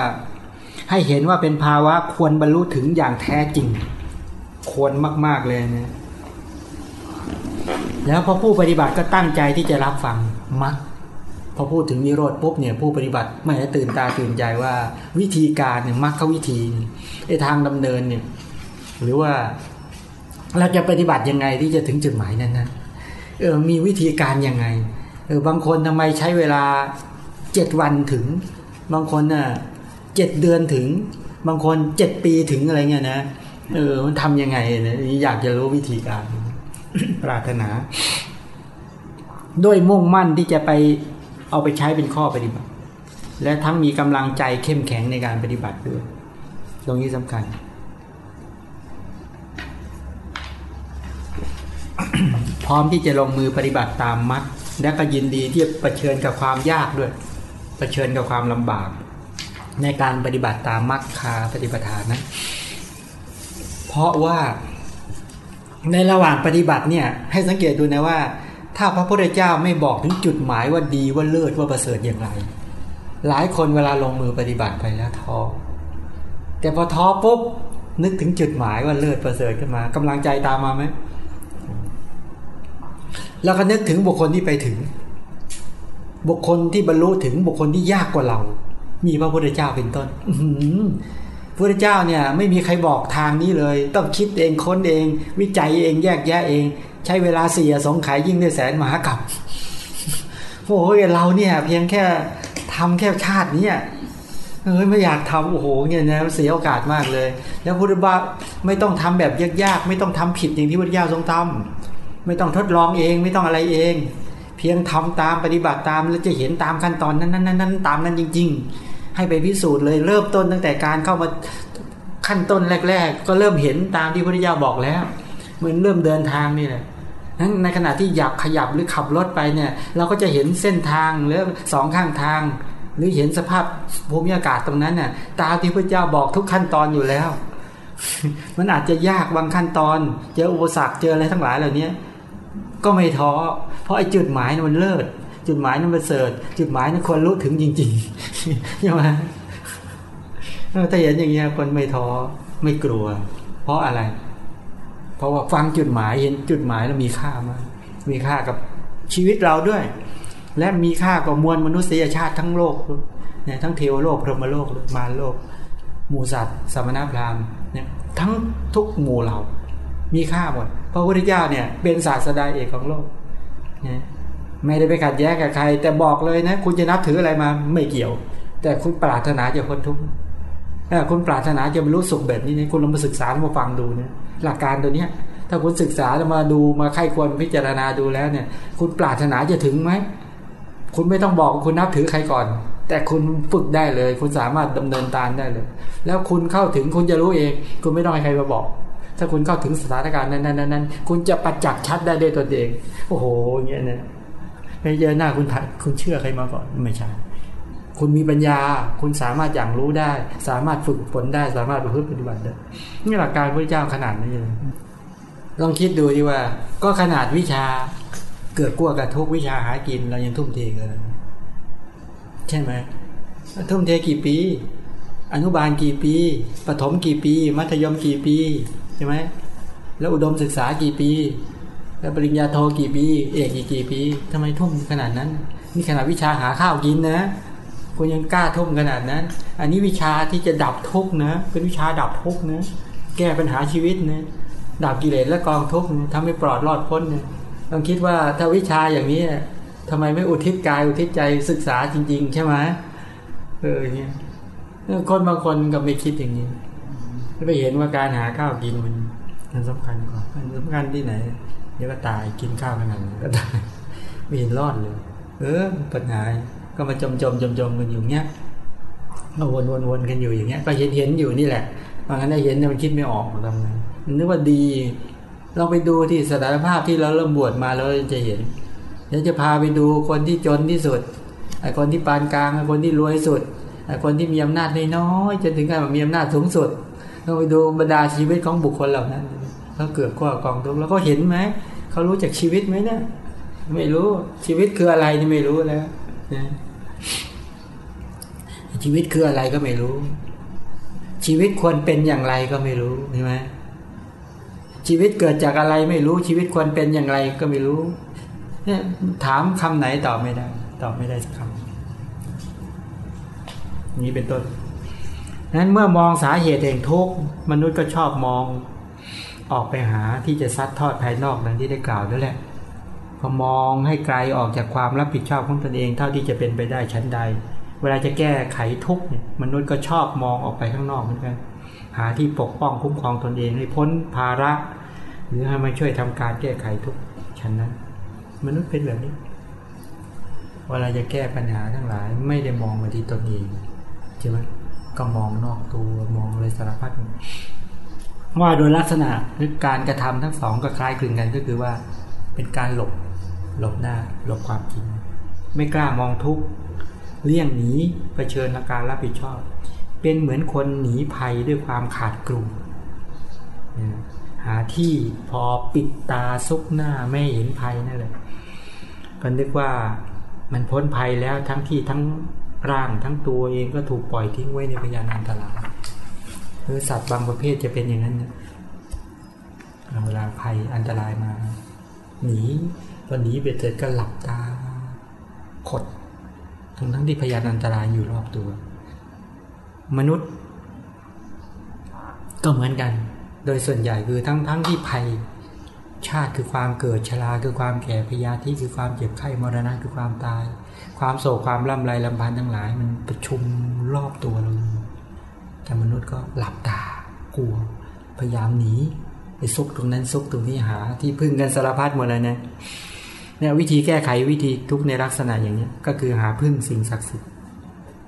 ให้เห็นว่าเป็นภาวะควรบรรลุถึงอย่างแท้จริง ควรมาก ๆเลยนะแล้วพอผู้ปฏิบัติก็ตั้งใจที่จะรับฟังมักพอพูดถึงนิโรธปุ๊บเนี่ยผู้ปฏิบัติไม่ได้ตื่นตาตื่นใจว่าวิธีการเนี่ยมักเขาวิธีไอ้ทางดำเนินเนี่ยหรือว่า เราจะปฏิบัติยังไงที่จะถึงจุดหมายนั้นนะเออมีวิธีการยังไงเออบางคนทำไมใช้เวลาเจ็ดวันถึง บางคนน่ะเจ็ดเดือนถึง บางคนเจ็ดปีถึงอะไรเงี้ยนะเออมันทำยังไงเนี่ยอยากจะรู้วิธีการ ปรารถนา ด้วยมุ่งมั่นที่จะไปเอาไปใช้เป็นข้อปฏิบัติ และทั้งมีกำลังใจเข้มแข็งในการปฏิบัติด้วย ตรงนี้สำคัญ พร้อมที่จะลงมือปฏิบัติตามมัดและก็ยินดีที่จะะเผชิญกับความยากด้วยเผชิญกับความลำบาก ในการปฏิบัติตามมัดคาปฏิปทานนั้นเพราะว่าในระหว่างปฏิบัติเนี่ยให้สังเกตดูนะว่า ถ้าพระพุทธเจ้าไม่บอกถึงจุดหมายว่าดีว่าเลิศว่าประเสริฐอย่างไร หลายคนเวลาลงมือปฏิบัติไปแล้วท้อแต่พอท้อปุ๊บนึกถึงจุดหมายว่าเลิศประเสริฐขึ้นมากำลังใจตามมาไหม แล้วก็นึกถึงบุคคลที่ไปถึง บุคคลที่บรรลุถึงบุคคลที่ยากกว่าเรา มีพระพุทธเจ้าเป็นต้นพระพุทธเจ้าเนี่ยไม่มีใครบอกทางนี้เลย ต้องคิดเองค้นเอง วิจัยเองแยกแยะเอง ใช้เวลาเสียสงไขยยิ่งด้วยแสนมหากรัปโอ้ยเราเนี่ย เพียงแค่ทำแค่ชาตินี้เฮ้ยไม่อยากทำโอ้โหเนี่ยนะเสียโอกาสมากเลย แล้วพุทธบาไม่ต้องทำแบบยากๆไม่ต้องทำผิดอย่างที่พุทธเจ้าทรงทำ ไม่ต้องทดลองเองไม่ต้องอะไรเอง เพียงทำตามปฏิบัติตามแล้วจะเห็นตามขั้นตอนนั้นนั้นนั้นตามนั้นจริง ๆ ให้ไปพิสูจน์เลยเริ่มต้นตั้งแต่การเข้ามาขั้นต้นแรก ๆ ก็เริ่มเห็นตามที่พุทธเจ้าบอกแล้ว เหมือนเริ่มเดินทางนี่แหละนั้นในขณะที่หยับขยับหรือขับรถไปเนี่ย เราก็จะเห็นเส้นทางหรือสองข้างทาง หรือเห็นสภาพภูมิอากาศตรงนั้นน่ะตามที่พระเจ้าบอกทุกขั้นตอนอยู่แล้ว มันอาจจะยากบางขั้นตอน เจออุปสรรคเจออะไรทั้งหลายเหล่านี้ ก็ไม่ท้อ เพราะไอ้จุดหมายมันเลิศ จุดหมายนั้นมันเสริฐจุดหมายนั้นควรรู้ถึงจริงๆใช่ไหมถ้าเห็นอย่างเงี้ยคนไม่ท้อไม่กลัว เพราะอะไร เพราะว่าฟังจุดหมายเห็นจุดหมายแล้วมีค่ามากมีค่ากับชีวิตเราด้วย และมีค่ากับมวลมนุษยชาติทั้งโลกเนี่ยทั้งเทวโลกพรหมโลกมารโลกหมูสัตว์สมณพราหมณ์เนี่ยทั้งทุกหมู่เรา มีค่าหมดพระพุทธเจ้าเนี่ยเป็นศาสดาเอกของโลกนี่ยไม่ได้ไปขัดแย้งกับใคร แต่บอกเลยนะ คุณจะนับถืออะไรมาไม่เกี่ยว แต่คุณปรารถนาจะพ้นทุกข์ถ้าคุณปรารถนาจะบรรลุสุขแบบนี้นี่คุณลองมาศึกษามาฟังดูเนี่ยหลักการตัวเนี้ย ถ้าคุณศึกษาแล้วมาดูมาไข้ควรพิจารณาดูแล้วเนี่ย คุณปรารถนาจะถึงไหมคุณไม่ต้องบอกคุณนับถือใครก่อน แต่คุณฝึกได้เลย คุณสามารถดำเนินตามได้เลย แล้วคุณเข้าถึงคุณจะรู้เอง คุณไม่ต้องให้ใครมาบอก ถ้าคุณเข้าถึงสถานการณ์นั้นนั้นนั้นคุณจะประจักษ์ชัดได้ด้วยตัวเอง โอ้โหเงี้ยเนี่ยไม่เจอหน้าคุณคุณเชื่อใครมาก่อนไม่ใช่คุณมีปัญญา คุณสามารถอย่างรู้ได้ สามารถฝึกฝนได้ สามารถประพฤติปฏิบัติได้ นี่หลักการพระเจ้าขนาดนี้เลยลองคิดดูดีว่า ก็ขนาดวิชาเกิดกลัวกับทุกวิชาหากินเรายังทุ่มเทกันใช่ไหมทุ่มเทกี่ปี อนุบาลกี่ปีปฐมกี่ปี มัธยมกี่ปี ใช่ไหมแล้วอุดมศึกษากี่ปี แล้วปริญญาโทกี่ปี เอกกี่กี่ปีทำไมทุ่มขนาดนั้น นี่ขนาดวิชาหาข้าวกินนะคุณยังกล้าทุ่มขนาดนั้น อันนี้วิชาที่จะดับทุกข์นะ เป็นวิชาดับทุกข์นะ แก้ปัญหาชีวิตนะดับกิเลสและกองทุกข์ทำให้ปลอดรอดพ้นนี่ยลองคิดว่าถ้าวิชาอย่างนี้ทำไมไม่อุทิศกายอุทิศใจศึกษาจริง ๆ ใช่ไหมเออเนี่ยคนบางคนก็ไม่คิดอย่างนี้ ไปเห็นว่าการหาข้าวกินมันมันสำคัญกว่ามันสำคัญที่ไหน เดี๋ยวก็ตายกินข้าวขนาดนั้นก็ตายไม่เห็นรอดเลย เออปัญหาก็มาจมจมจมจมกันอยู่เนี้ยก็วนวนวนกันอยู่อย่างเงี้ย ก็เห็นเห็นอยู่นี่แหละบางครั้งได้เห็นแต่มันคิดไม่ออกทำไงมันนึกว่าดีเราไปดูที่สถานภาพที่เราเริ่มบวชมาแล้วจะเห็นเดี๋ยวจะพาไปดูคนที่จนที่สุดไอ้คนที่ปานกลางไอ้คนที่รวยสุดไอ้คนที่มีอำนาจน้อยจนถึงกับมีอำนาจสูงสุด เราไปดูบรรดาชีวิตของบุคคลเหล่านั้นเขาเกิดข้อกองทุกข์แล้วก็เห็นไหมเขารู้จักชีวิตไหมเนี่ยไม่รู้ชีวิตคืออะไรนี่ไม่รู้แล้วนะชีวิตคืออะไรก็ไม่รู้ ชีวิตควรเป็นอย่างไรก็ไม่รู้ใช่ไหมชีวิตเกิดจากอะไรไม่รู้ ชีวิตควรเป็นอย่างไรก็ไม่รู้เนี่ยถามคำไหนตอบไม่ได้ ตอบไม่ได้สักคำนี้เป็นต้น นั้นเมื่อมองสาเหตุแห่งทุกข์มนุษย์ก็ชอบมองออกไปหาที่จะซัดทอดภายนอกดังที่ได้กล่าวด้วยแหละพอมองให้ไกลออกจากความรับผิดชอบของตนเองเท่าที่จะเป็นไปได้ชั้นใด เวลาจะแก้ไขทุกข์เนี่ยมนุษย์ก็ชอบมองออกไปข้างนอกเหมือนกัน หาที่ปกป้องคุ้มครองตนเองให้พ้นภาระ หรือให้มาช่วยทำการแก้ไขทุกชั้นนั้น มนุษย์เป็นแบบนี้ เวลาจะแก้ปัญหาทั้งหลายไม่ได้มองมาที่ตนเองใช่ไหม ก็มองนอกตัวมองอะไรสารพัดว่าโดยลักษณะหรือการกระทำทั้งสองก็คล้ายคลึงกันก็คือว่า เป็นการหลบหลบหน้าหลบความจริง ไม่กล้ามองทุกเลี่ยงหนีเผชิญอาการรับผิดชอบ เป็นเหมือนคนหนีภัยด้วยความขาดกลุ่มหาที่พอปิดตาซุกหน้าไม่เห็นภัยนั่นแหละก็นึกว่ามันพ้นภัยแล้วทั้งที่ทั้ง ร่างทั้งตัวเองก็ถูกปล่อยทิ้งไว้ในพยานอันตรายคือสัตว์บางประเภทจะเป็นอย่างนั้นนะเวลาภัยอันตรายมา หนีพอหนีเบ็ดเสร็จก็หลับตาขดทั้งทั้งที่พยานอันตรายอยู่รอบตัว มนุษย์ ก็เหมือนกัน โดยส่วนใหญ่คือทั้งทั้งที่ภัย ชาติคือความเกิดชราคือความแก่พยาธิคือความเจ็บไข้มรณะคือความตาย ความโศกความล่ำไรลำพันธ์ทั้งหลาย มันประชุมรอบตัวเราแต่มนุษย์ก็หลับตากลัว พยายามหนีไปซุกตรงนั้นซุกตรงนี้หา ที่พึ่งกันสารพัดหมดเลยนะเนี่ยวิธีแก้ไขวิธีทุกในลักษณะอย่างนี้ก็คือหาพึ่งสิ่งศักดิ์สิทธิ์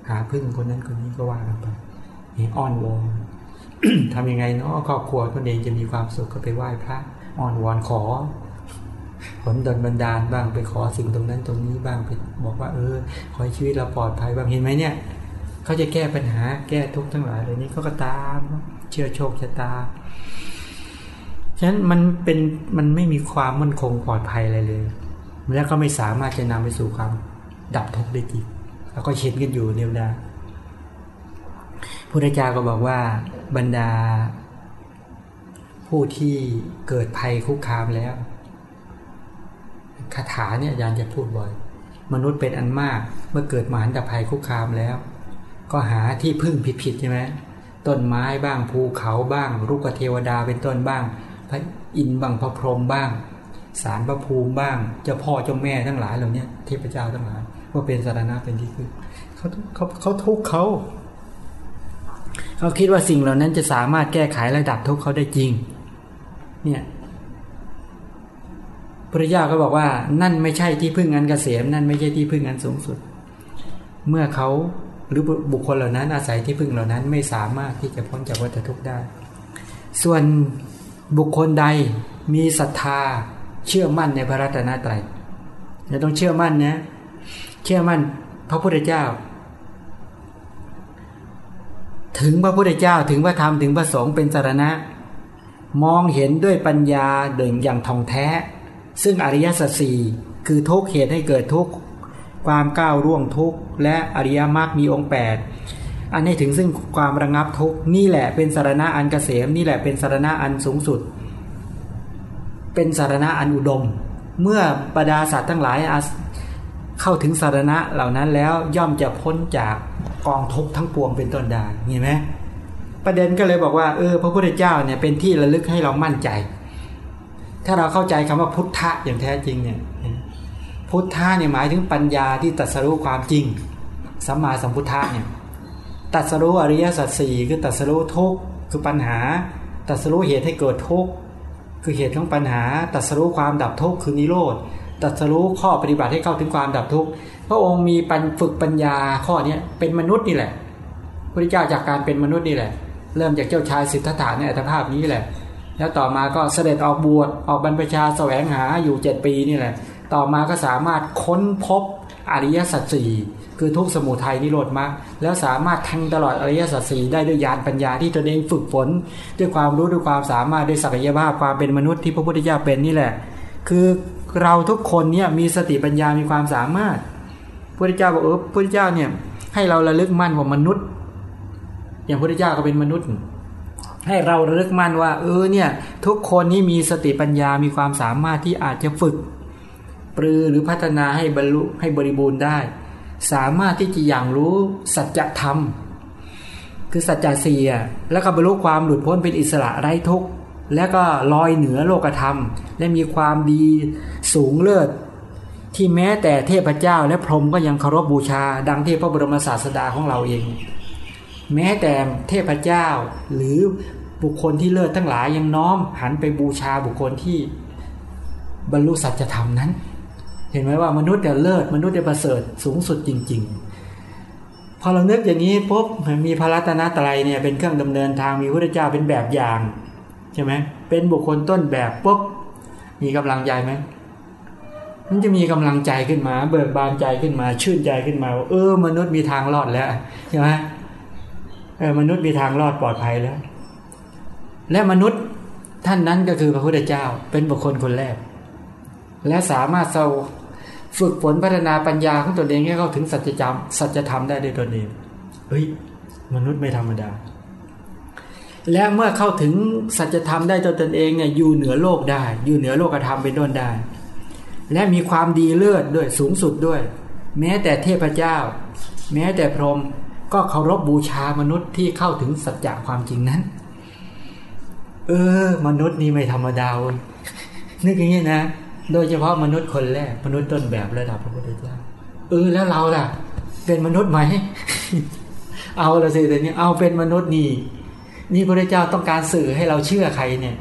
หาพึ่งคนนั้นคนนี้ก็ว่ากันไปนี่อ้อนวอนทำยังไงเนาะครอบครัวคนเองจะมีความสุขก็ไปไหว้พระอ้อนวอนขอ ผลดลบันดาลบ้างไปขอสิ่งตรงนั้นตรงนี้บ้างไปบอกว่า เออ ขอให้ชีวิตเราปลอดภัยบ้างเห็นไหมเนี่ยเขาจะแก้ปัญหาแก้ทุกข์ทั้งหลายเลยนี้เขาก็ตามเชื่อโชคชะตาฉะนั้นมันเป็นมันไม่มีความมั่นคงปลอดภัยอะไรเลย แล้วก็ไม่สามารถจะนำไปสู่ความดับทุกข์ได้จริงแล้วก็เช็นกันอยู่เนี่ยวดาพุทธเจ้าก็บอกว่าบรรดา ผู้ที่เกิดภัยคุกคามแล้ว คาถาเนี่ยอาจารย์จะพูดบ่อย มนุษย์เป็นอันมากเมื่อเกิดมาหันตภัยคุกคามแล้ว ก็หาที่พึ่งผิดๆใช่ไหมต้นไม้บ้างภูเขาบ้างลูกเทวดาเป็นต้นบ้าง พระอินทร์บ้างพระพรหมบ้าง สารพระภูมิบ้าง เจ้าพ่อเจ้าแม่ทั้งหลายเหล่านี้เทพเจ้าทั้งหลายว่าเป็นสารณะเป็นที่พึ่งเขาเขาเขาทุกเขาเขาคิดว่าสิ่งเหล่านั้นจะสามารถแก้ไขระดับทุกเขาได้จริง เนี่ย พระเจ้าก็บอกว่า นั่นไม่ใช่ที่พึ่งอันเกษมนั่นไม่ใช่ที่พึ่งอันสูงสุด เมื่อเขาหรือบุคคลเหล่านั้นอาศัยที่พึ่งเหล่านั้นไม่สามารถที่จะพ้นจากวัฏทุกข์ได้ ส่วนบุคคลใดมีศรัทธาเชื่อมั่นในพระรัตนตรัยเราต้องเชื่อมั่นนะ เชื่อมั่นพระพุทธเจ้า ถึงพระพุทธเจ้าถึงพระธรรมถึงพระสงฆ์เป็นสารณะ มองเห็นด้วยปัญญาเดิมอย่างทองแท้ ซึ่งอริยสัจสี่คือทุกเหตุให้เกิดทุกความก้าวร่วงทุกและอริยมรรคมีองค์ 8 อันนี้ถึงซึ่งความระงับทุกนี่แหละเป็นสารณะอันเกษมนี่แหละเป็นสารณะอันสูงสุด เป็นสารณะอันอุดม เมื่อบรรดาสัตว์ทั้งหลายเข้าถึงสารณะเหล่านั้นแล้วย่อมจะพ้นจากกองทุกทั้งปวงเป็นต้นได้เห็นไหมประเด็นก็เลยบอกว่าเออพระพุทธเจ้าเนี่ยเป็นที่ระลึกให้เรามั่นใจ ถ้าเราเข้าใจคำว่าพุทธะอย่างแท้จริงเนี่ยพุทธะเนี่ยหมายถึงปัญญาที่ตัดสรู้ความจริงสัมมาสัมพุทธะเนี่ยตัดสรู้อริยสัจสี่คือตัดสรู้ทุกข์คือปัญหาตัดสรู้เหตุให้เกิดทุกข์คือเหตุของปัญหาตัดสรู้ความดับทุกข์คือนิโรธตัดสรู้ข้อปฏิบัติให้เข้าถึงความดับทุกข์พระองค์มีปัญฝึกปัญญาข้อนี้เป็นมนุษย์นี่แหละพระเจ้าจากการเป็นมนุษย์นี่แหละ เริ่มจากเจ้าชายสิทธัตถะในอัตภาพนี้แหละ แล้วต่อมาก็เสด็จออกบวชออกบรรพชาแสวงหาอยู่เจ็ดปีนี่แหละ ต่อมาก็สามารถค้นพบอริยสัจสี่คือทุกสมุทัยนิโรธมรรคแล้วสามารถทั้งตลอดอริยสัจสีได้ด้วยญาณปัญญาที่ตนเองฝึกฝน ด้วยความรู้ด้วยความสามารถด้วยศักยภาพความเป็นมนุษย์ที่พระพุทธเจ้าเป็นนี่แหละ คือเราทุกคนเนี่ยมีสติปัญญามีความสามารถพระพุทธเจ้าบอกเออพระพุทธเจ้าเนี่ยให้เราระลึกมั่นว่ามนุษย์ อย่างพระพุทธเจ้าก็เป็นมนุษย์ ให้เราระลึกมั่นว่า เออเนี่ย ทุกคนนี่มีสติปัญญามีความสามารถที่อาจจะฝึก ปรือหรือพัฒนาให้บรรลุให้บริบูรณ์ได้ สามารถที่จะอย่างรู้สัจธรรม คือสัจจะสี่แล้วก็บรรลุความหลุดพ้นเป็นอิสระไร้ทุกข์แล้วก็ลอยเหนือโลกธรรม และมีความดีสูงเลิศที่แม้แต่เทพเจ้าและพรหมก็ยังเคารพบบูชา ดังที่พระบรมศาสดาของเราเอง แม้แต่เทพเจ้า หรือบุคคลที่เลิศทั้งหลายยังน้อมหันไปบูชาบุคคลที่บรรลุสัจธรรมนั้น เห็นไหมว่ามนุษย์เนี่ยเลิศมนุษย์เนี่ยประเสริฐสูงสุดจริง ๆ พอเรานึกอย่างนี้ปุ๊บมีพระรัตนตรัยเนี่ยเป็นเครื่องดำเนินทางมีพระเจ้าเป็นแบบอย่างใช่ไหมเป็นบุคคลต้นแบบปุ๊บมีกำลังใจไหมมันจะมีกำลังใจขึ้นมา เบิกบานใจขึ้นมา ชื่นใจขึ้นมาว่าเออ มนุษย์มีทางรอดแล้วใช่ไหม เออมนุษย์มีทางรอดปลอดภัยแล้ว และมนุษย์ท่านนั้นก็คือพระพุทธเจ้าเป็นบุคคลคนแรก และสามารถเราฝึกฝนพัฒนาปัญญาของตนเองให้เข้าถึงสัจธรรมสัจธรรมได้ด้วยตนเองเฮ้ยมนุษย์ไม่ธรรมดา และเมื่อเข้าถึงสัจธรรมได้ตัวตนเองเนี่ยอยู่เหนือโลกได้ อยู่เหนือโลกธรรมเป็นต้นได้ และมีความดีเลิศด้วยสูงสุดด้วย แม้แต่เทพเจ้า แม้แต่พรหม ก็เคารพบบูชามนุษย์ที่เข้าถึงสัจจะความจริงนั้น เออ มนุษย์นี่ไม่ธรรมดาเว้ยนึกอย่างนี้นะ โดยเฉพาะมนุษย์คนแรก มนุษย์ต้นแบบระดับพระพุทธเจ้าเออแล้วเราล่ะ เป็นมนุษย์ไหม เอาละสิแต่นี้เอาเป็นมนุษย์นี่นี่พระเจ้าต้องการสื่อให้เราเชื่อใครเนี่ย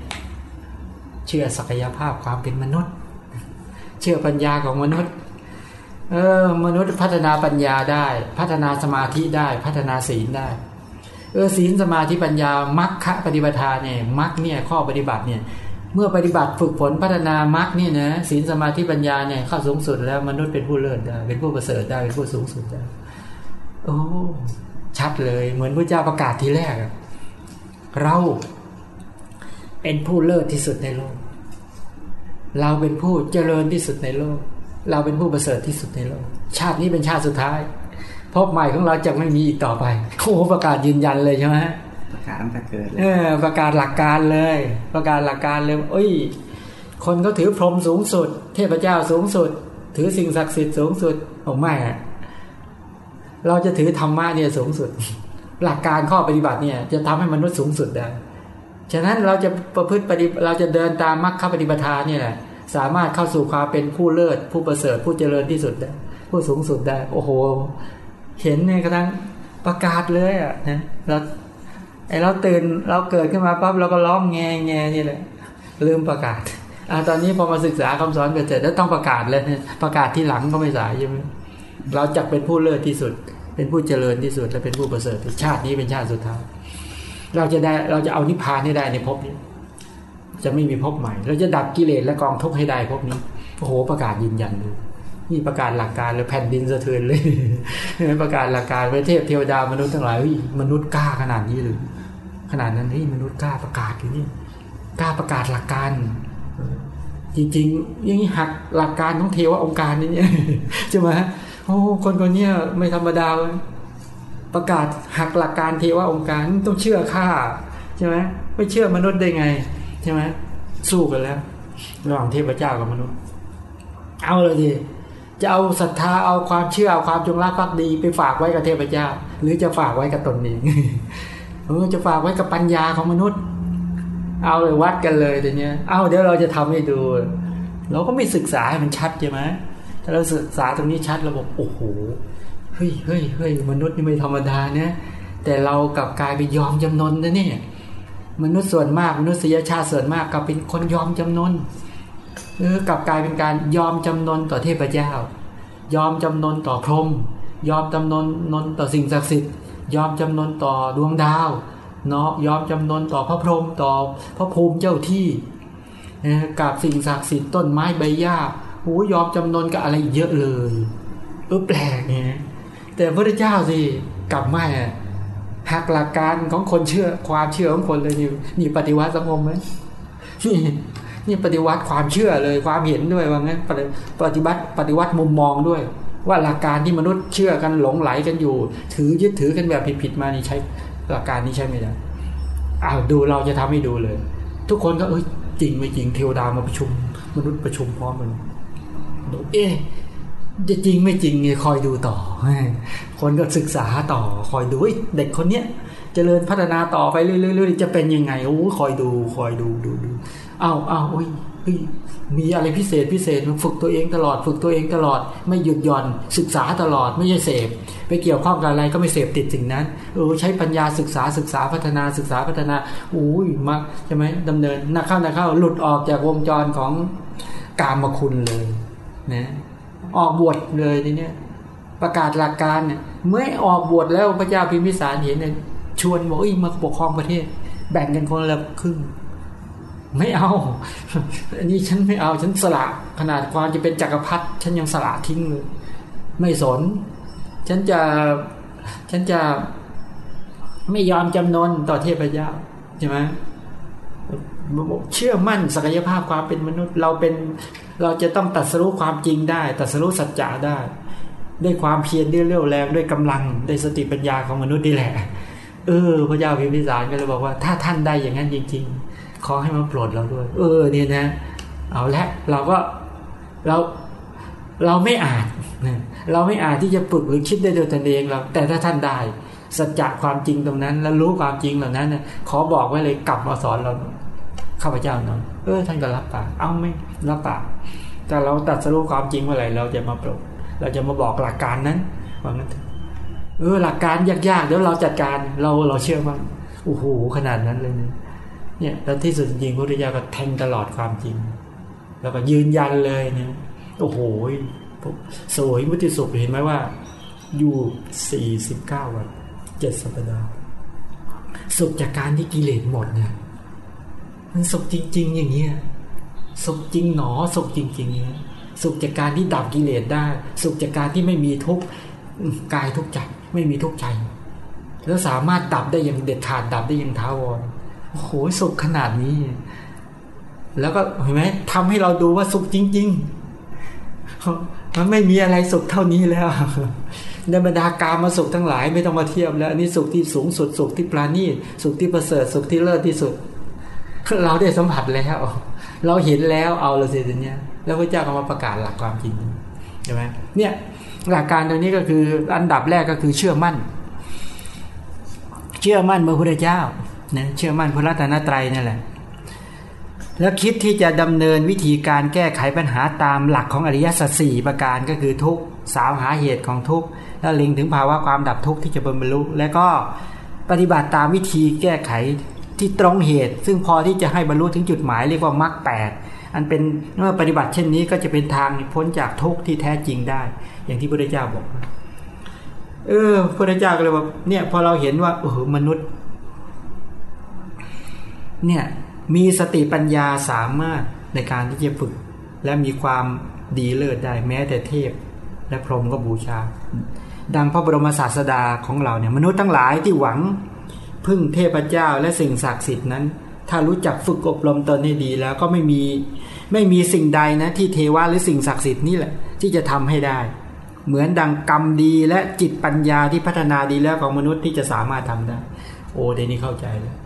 เชื่อศักยภาพความเป็นมนุษย์ เชื่อปัญญาของมนุษย์ เออ มนุษย์พัฒนาปัญญาได้ พัฒนาสมาธิได้ พัฒนาศีลได้ เออศีลสมาธิปัญญามรรคปฏิปทาเนี่ยมรรคเนี่ยข้อปฏิบัติเนี่ย เมื่อปฏิบัติฝึกฝนพัฒนามรรคเนี่ยนะศีลสมาธิปัญญาเนี่ยเข้าสูงสุดแล้วมนุษย์เป็นผู้เลิศได้เป็นผู้ประเสริฐได้เป็นผู้สูงสุดได้โอ้ชัดเลย เหมือนพระเจ้าประกาศทีแรกเราเป็นผู้เลิศที่สุดในโลก เราเป็นผู้เจริญที่สุดในโลก เราเป็นผู้ประเสริฐที่สุดในโลก ชาตินี้เป็นชาติสุดท้ายพบใหม่ของเราจะไม่มีอีกต่อไปโอ้ประกาศยืนยันเลยใช่ไหมประกาศตั้งแต่เกิดเลยเออประกาศหลักการเลย ประกาศหลักการเลยเอ้ย คนก็ถือพรหมสูงสุด เทพเจ้าสูงสุด ถือสิ่งศักดิ์สิทธิ์สูงสุดโอ้ไม่อะเราจะถือธรรมะเนี่ยสูงสุด หลักการข้อปฏิบัติเนี่ย จะทำให้มนุษย์สูงสุดได้ฉะนั้นเราจะประพฤติปฏิเราจะเดินตามมรรคปฏิปทาเนี่ยแหละ สามารถเข้าสู่ความเป็นผู้เลิศ ผู้ประเสริฐผู้เจริญที่สุดได้ผู้สูงสุดได้ โอ้โห เห็นเนี่ยกระทั่งประกาศเลยอะนะเราไอเราตื่นเราเกิดขึ้นมาปั๊บเราก็ร้องแงแงนี่แหละลืมประกาศอ่าตอนนี้พอมาศึกษาคำสอนเกิดเสร็จแล้วต้องประกาศเลยประกาศที่หลังก็ไม่สายใช่ไหมเราจะเป็นผู้เลิศที่สุด เป็นผู้เจริญที่สุดและเป็นผู้ประเสริฐชาตินี้เป็นชาติสุดท้ายเราจะได้เราจะเอานิพพานให้ได้ในภพนี้ จะไม่มีภพใหม่ เราจะดับกิเลสและกองทุกข์ให้ได้ภพนี้โอ้โหประกาศยืนยันเลยนี่ประกาศหลักการเลยแผ่นดินสะเทือนเลยประกาศหลักการประเทพเทวดามนุษย์ทั้งหลายมนุษย์กล้าขนาดนี้หรือขนาดนั้นเฮ้ยมนุษย์กล้าประกาศอยู่นี่กล้าประกาศหลักการ จริงๆอย่างนี้หักหลักการของเทวองค์การนี่ใช่ไหมโอ้คนคนนี้ไม่ธรรมดาประกาศหักหลักการเทวองค์การต้องเชื่อข้าใช่ไหมไม่เชื่อมนุษย์ได้ไง ใช่ไหมสู้กันแล้ว ระหว่างเทพเจ้ากับมนุษย์ เอาเลยดิจะเอาศรัทธาเอาความเชื่อเอาความจงรักภักดี ไปฝากไว้กับเทพเจ้า หรือจะฝากไว้กับตนเองเออจะฝากไว้กับปัญญาของมนุษย์ เอาเลยวัดกันเลยเดี๋ยวนี้เอาเดี๋ยวเราจะทำให้ดู เราก็ไม่ศึกษาให้มันชัดใช่ไหมถ้าเราศึกษาตรงนี้ชัดเราบอกโอ้โหเฮ้ยเฮ้ยเฮ้ยมนุษย์นี่ไม่ธรรมดาเนี่ยแต่เรากลับกลายไปยอมจำนนนะเนี่ย มนุษย์ส่วนมากมนุษยชาติส่วนมากกลับเป็นคนยอมจำนนเออกลับกลายเป็นการยอมจำนนต่อเทพเจ้า ยอมจำนนต่อพรหมยอมจำนนนนต่อสิ่งศักดิ์สิทธิ์ยอมจำนนต่อดวงดาวเนาะยอมจำนนต่อพระพรหมต่อพระภูมิเจ้าที่กับสิ่งศักดิ์สิทธิ์ต้นไม้ใบหญ้าโอ้ยอมจำนนกับอะไรเยอะเลยเออแปลกไงแต่พระเจ้าสิกลับไม่ หักหลักการของคนเชื่อความเชื่อของคนเลยนี่นี่ปฏิวัติสังคมไหมนี่นี่ปฏิวัติความเชื่อเลยความเห็นด้วยว่างั้นปฏิบัติปฏิวัติมุมมองด้วย ว่าหลักการที่มนุษย์เชื่อกันหลงไหลกันอยู่ ถือยึดถือกันแบบผิดๆมานี่ใช้หลักการนี้ใช่ไหมจ๊ะอ้าวดูเราจะทำให้ดูเลย ทุกคนก็เอ้ยจริงไม่จริงเทวดามาประชุม มนุษย์ประชุมพร้อมกันเอ๊จะจริงไม่จริงเนี่ยคอยดูต่อ คนก็ศึกษาต่อคอยดูเด็กคนเนี้ยจเจริญพัฒนาต่อไปเรื่อยๆจะเป็นยังไงโอ้คอยดูคอยดูดูดูอ้าวอ้าวโอ้ยเฮ้ยมีอะไรพิเศษพิเศษมันฝึกตัวเองตลอด ฝึกตัวเองตลอด ไม่หยุดหย่อนศึกษาตลอดไม่ใช่เสพไปเกี่ยวข้องกับอะไรก็ไม่เสพติดสิ่งนั้นเออใช้ปัญญาศึกษาศึกษาพัฒนาศึกษาพัฒนาอุ้ยมาใช่ไหมดำเนินนักเข้านักเข้าหลุดออกจากวงจรของกามคุณเลยนะออกบวชเลยทีเนี้ย ประกาศหลักการเนี่ยเมื่อออกบวชแล้วพระเจ้าพิมพิสารเห็นเนี่ยชวนบอกอ้ยมาปกครองประเทศ แบ่งกันคนละครึ่งไม่เอาอันนี้ฉันไม่เอาฉันสละขนาดความจะเป็นจักรพรรดิฉันยังสละทิ้งเลย ไม่สน ฉันจะฉันจะไม่ยอมจำนนต่อเทพเจ้าใช่ไหมเชื่อมั่นศักยภาพความเป็นมนุษย์ เราเป็นเราจะต้องตัดสู้ความจริงได้ ตัดสู้สัจจะได้ ด้วยความเพียรด้วยเรี่ยวแรงด้วยกำลังด้วยสติปัญญาของมนุษย์นี่แหละ เออ พระเจ้าพิมพิสารก็เลยบอกว่า ถ้าท่านได้อย่างนั้นจริง ๆ ขอให้มาโปรดเราด้วย เออเนี่ยนะ เอาละเราก็เราเราไม่อาจเราไม่อาจที่จะปึกหรือคิดได้โดยตนเองเราแต่ถ้าท่านได้สัจจะความจริงตรงนั้น แล้วรู้ความจริงเหล่านั้นขอบอกไว้เลยกลับมาสอนเราข้าพเจ้าเนาะเออท่านก็รับปากเอาไม่รับปากแต่เราตัดสรู้ความจริงเมื่อไหร่เราจะมาโปรด เราจะมาบอกหลักการนั้นว่างั้นเออหลักการยากๆเดี๋ยวเราจัดการเราเราเชื่อว่าโอ้โหขนาดนั้นเลยเนี่ยแล้วที่สุดจริงพระพุทธเจ้าก็แทงตลอดความจริง แล้วก็ยืนยันเลยเนี่ยโอ้โหสวยมุติสุขเห็นไหมว่า อยู่สี่สิบเก้าวันเจ็ดสัปดาห์สุขจากการที่กิเลสหมดเนี่ยมันสุขจริง ๆ อย่างเงี้ยสุขจริงหนอสุขจริงๆเนี่ย สุขจากการที่ดับกิเลสได้ สุขจากการที่ไม่มีทุกข์กายทุกข์ใจไม่มีทุกข์ใจ แล้วสามารถดับได้อย่างเด็ดขาดดับได้อย่างท้าวรโอ้โหสุขขนาดนี้ แล้วก็เห็นไหมทำให้เราดูว่าสุขจริง ๆ มันไม่มีอะไรสุขเท่านี้แล้วในบรรดาการมาสุขทั้งหลายไม่ต้องมาเทียบแล้วอันนี้สุขที่สูงสุดสุขที่ปราณีสุขที่ประเสริฐสุขที่เลิศที่สุด เราได้สัมผัสแล้ว เราเห็นแล้วเอาละสิทีเนี้ย แล้วพระเจ้าก็มาประกาศหลักความจริงใช่ไหมเนี่ยหลักการตรงนี้ก็คืออันดับแรกก็คือเชื่อมั่น เชื่อมั่นพระพุทธเจ้านะเชื่อมั่นพระรัตนตรัยนั่นแหละ แล้วคิดที่จะดำเนินวิธีการแก้ไขปัญหาตามหลักของอริยสัจสี่ประการก็คือทุกสาวหาเหตุของทุกแล้วลิงถึงภาวะความดับทุกข์ที่จะบรรลุแล้วก็ปฏิบัติตามวิธีแก้ไขที่ตรงเหตุ ซึ่งพอที่จะให้บรรลุถึงจุดหมายเรียกว่ามรรคแปด อันเป็นเมื่อปฏิบัติเช่นนี้ก็จะเป็นทางพ้นจากทุกข์ที่แท้จริงได้ อย่างที่พระเจ้าบอก เออพระเจ้าก็เลยบอกเนี่ยพอเราเห็นว่าเออมนุษย์ เนี่ยมีสติปัญญาสามารถในการที่จะฝึก และมีความดีเลิศได้แม้แต่เทพ และพรหมก็บูชา ดังพระบรมศาสดาของเราเนี่ยมนุษย์ทั้งหลายที่หวังพึ่งเทพเจ้าและสิ่งศักดิ์สิทธิ์นั้น ถ้ารู้จักฝึกอบรมตนให้ดีแล้วก็ไม่มีไม่มีสิ่งใดนะที่เทวะหรือสิ่งศักดิ์สิทธิ์นี่แหละ ที่จะทำให้ได้ เหมือนดังกรรมดีและจิตปัญญาที่พัฒนาดีแล้วของมนุษย์ที่จะสามารถทำได้ โอ้เดนี้เข้าใจแล้ว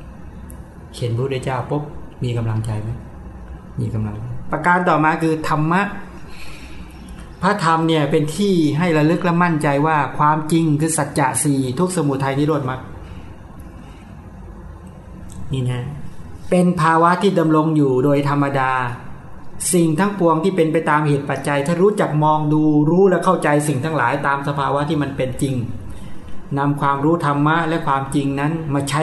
เห็นพระพุทธเจ้าปุ๊บมีกำลังใจไหมมีกำลัง ประการต่อมาคือธรรมะพระธรรมเนี่ยเป็นที่ให้ระลึกและมั่นใจว่าความจริงคือสัจจะสี่ทุกสมุทัยนิโรธมรรคนี่นะ เป็นภาวะที่ดำรงอยู่โดยธรรมดา สิ่งทั้งปวงที่เป็นไปตามเหตุปัจจัย ถ้ารู้จักมองดูรู้และเข้าใจสิ่งทั้งหลายตามสภาวะที่มันเป็นจริงนำความรู้ธรรมะและความจริงนั้นมาใช้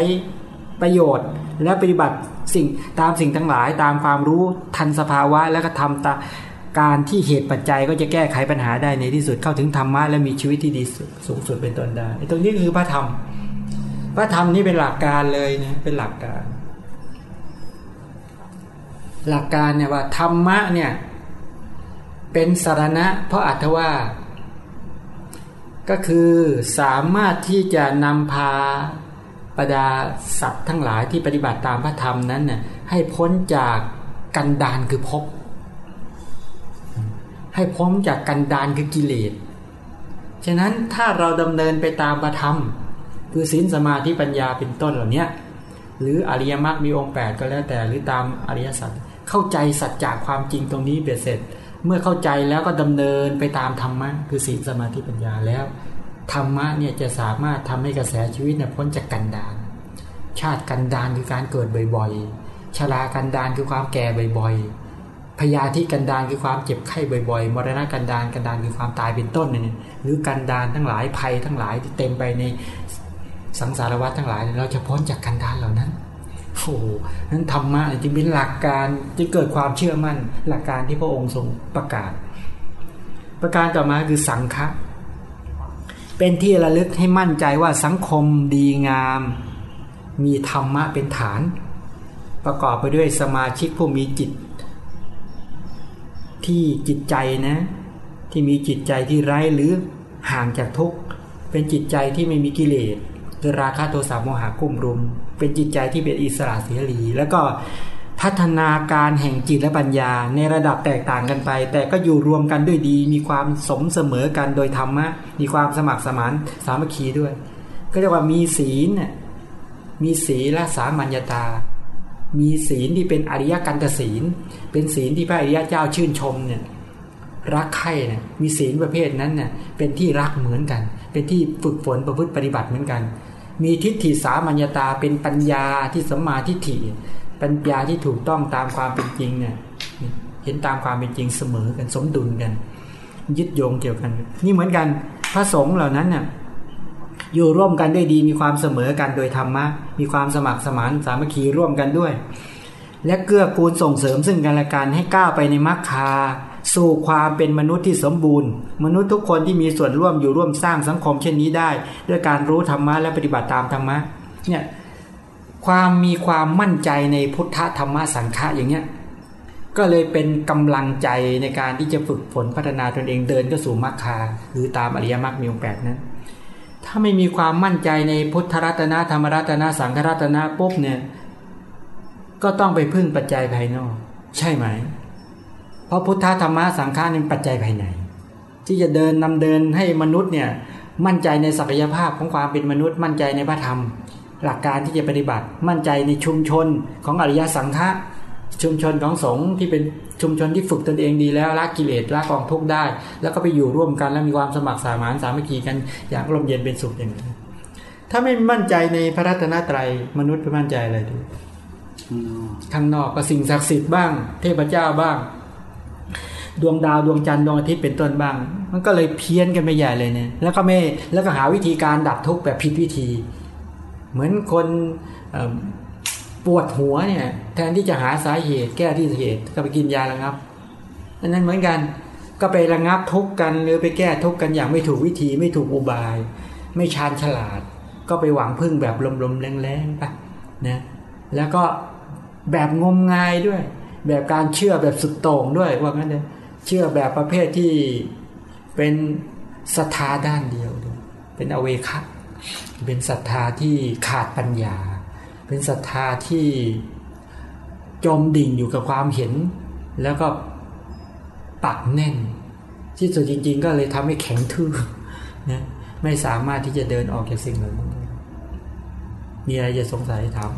ประโยชน์และปฏิบัติสิ่งตามสิ่งทั้งหลายตามความรู้ทันสภาวะแล้วก็ทำตาการที่เหตุปัจจัยก็จะแก้ไขปัญหาได้ในที่สุดเข้าถึงธรรมะและมีชีวิตที่ดีสูงสุดเป็นต้นได้ตรงนี้คือพระธรรม พระธรรมนี่เป็นหลักการเลยนะเป็นหลักการ หลักการเนี่ยว่าธรรมะเนี่ยเป็นสารณะ เพราะอัตว่า ก็คือสามารถที่จะนำพาบรรดาสัตว์ทั้งหลายที่ปฏิบัติตามพระธรรมนั้นน่ยให้พ้นจากกันดานคือภพให้พ้นจากกันดานคือกิเลสฉะนั้นถ้าเราดำเนินไปตามพระธรรม คือศีลสมาธิปัญญาเป็นต้นเหล่านี้หรืออริยมรรคมีองค์ 8 ก็แล้วแต่หรือตามอริยสัจ เข้าใจสัจจะความจริงตรงนี้เบียดเสร็จ เมื่อเข้าใจแล้วก็ดำเนินไปตามธรรมะคือศีลสมาธิปัญญาแล้วธรรมะเนี่ยจะสามารถทำให้กระแสชีวิตเนี่ยพ้นจากกันดานชาติกันดานคือการเกิดบ่อยๆชรากันดานคือความแก่บ่อยๆพยาธิกันดานคือความเจ็บไข้บ่อยๆมรณะกันดานกันดานคือความตายเป็นต้นเนี่ยหรือกันดานทั้งหลายภัยทั้งหลายที่เต็มไปในสังสารวัฏทั้งหลายเราจะพ้นจากกันดานเหล่านั้น โอ้โหนั้นธรรมะจึงเป็นหลักการจะเกิดความเชื่อมั่นหลักการที่พระองค์ทรงประกาศ ประการต่อมาคือสังฆะเป็นที่ระลึกให้มั่นใจว่าสังคมดีงาม มีธรรมะเป็นฐาน ประกอบไปด้วยสมาชิกผู้มีจิต ที่จิตใจนะ ที่มีจิตใจที่ไร้หรือห่างจากทุกข์เป็นจิตใจที่ไม่มีกิเลสคือราคะโทสะโมหะกุ้มรุม เป็นจิตใจที่เป็นอิสระเสรี แล้วก็พัฒนาการแห่งจิตและปัญญาในระดับแตกต่างกันไป แต่ก็อยู่รวมกันด้วยดี มีความสมเสมอกันโดยธรรมะ มีความสมัครสมานสามัคคีด้วย ก็เรียกว่ามีศีลมีศีลและสามัญญาตา มีศีลที่เป็นอริยกันตศีล เป็นศีลที่พระอริยเจ้าชื่นชมเนี่ยรักใคร่เนี่ยมีศีลประเภทนั้นเนี่ยเป็นที่รักเหมือนกัน เป็นที่ฝึกฝนประพฤติปฏิบัติเหมือนกัน มีทิฏฐิสามัญญาตาเป็นปัญญาที่สัมมาทิฏฐิ ปัญญาที่ถูกต้องตามความเป็นจริงเนี่ยเห็นตามความเป็นจริงเสมอกันสมดุลกัน ยึดโยงเกี่ยวกัน นี่เหมือนกันพระสงฆ์เหล่านั้นเนี่ยอยู่ร่วมกันด้วยดีมีความเสมอกันโดยธรรมะมีความสมัครสมานสามัคคีร่วมกันด้วย และเกื้อกูลส่งเสริมซึ่งกันและกันให้ก้าวไปในมรรคา สู่ความเป็นมนุษย์ที่สมบูรณ์ มนุษย์ทุกคนที่มีส่วนร่วมอยู่ร่วมสร้างสังคมเช่นนี้ได้ ด้วยการรู้ธรรมะและปฏิบัติตามธรรมะเนี่ยความมีความมั่นใจในพุทธธรรมะสังฆะอย่างเนี้ยก็เลยเป็นกำลังใจในการที่จะฝึกฝนพัฒนาตนเองเดินก็สู่มรรคาหรือตามอริยมรรคมีองค์แปดนั้น ถ้าไม่มีความมั่นใจในพุทธรัตนะธรรมรัตนะสังฆรัตนะปุ๊บเนี่ยก็ต้องไปพึ่งปัจจัยภายนอก ใช่ไหม เพราะพุทธธรรมะสังฆาเป็นปัจจัยภายใน ที่จะเดินนำเดินให้มนุษย์เนี่ยมั่นใจในศักยภาพของความเป็นมนุษย์ มั่นใจในพระธรรม หลักการที่จะปฏิบัติ มั่นใจในชุมชนของอริยสังฆะชุมชนของสงฆ์ที่เป็นชุมชนที่ฝึกตนเองดีแล้วละกิเลสละกองทุกข์ได้ แล้วก็ไปอยู่ร่วมกันแล้วมีความสมัครสมานสามัคคีกันอย่างร่มเย็นเป็นสุขอย่างนี้ถ้าไม่มั่นใจในพระรัตนตรัยมนุษย์ไปมั่นใจอะไรดีข้างนอกก็สิ่งศักดิ์สิทธิ์บ้าง เทพเจ้าบ้าง ดวงดาวดวงจันทร์ดวงอาทิตย์เป็นต้นบ้าง มันก็เลยเพี้ยนกันไปใหญ่เลยเนี่ยแล้วก็ไม่แล้วก็หาวิธีการดับทุกข์แบบผิดวิธี เหมือนคนปวดหัวเนี่ย แทนที่จะหาสาเหตุ แก้ที่เหตุก็ไปกินยาระงับอันนั้นเหมือนกันก็ไประงับทุกข์กันหรือไปแก้ทุกข์กันอย่างไม่ถูกวิธีไม่ถูกอุบาย ไม่ชาญฉลาด ก็ไปหวังพึ่งแบบลมๆแรงๆไปนะแล้วก็แบบงมงายด้วย แบบการเชื่อแบบสุดโต่งด้วยว่างั้นเลย เชื่อแบบประเภทที่เป็นศรัทธาด้านเดียว เป็นอเวคัตเป็นศรัทธาที่ขาดปัญญา เป็นศรัทธาที่จมดิ่งอยู่กับความเห็น แล้วก็ปักแน่น ที่สุดจริง ๆ ก็เลยทำให้แข็งทื่อนะไม่สามารถที่จะเดินออกจากสิ่งเหล่านั้นมีอะไรจะสงสัยถาม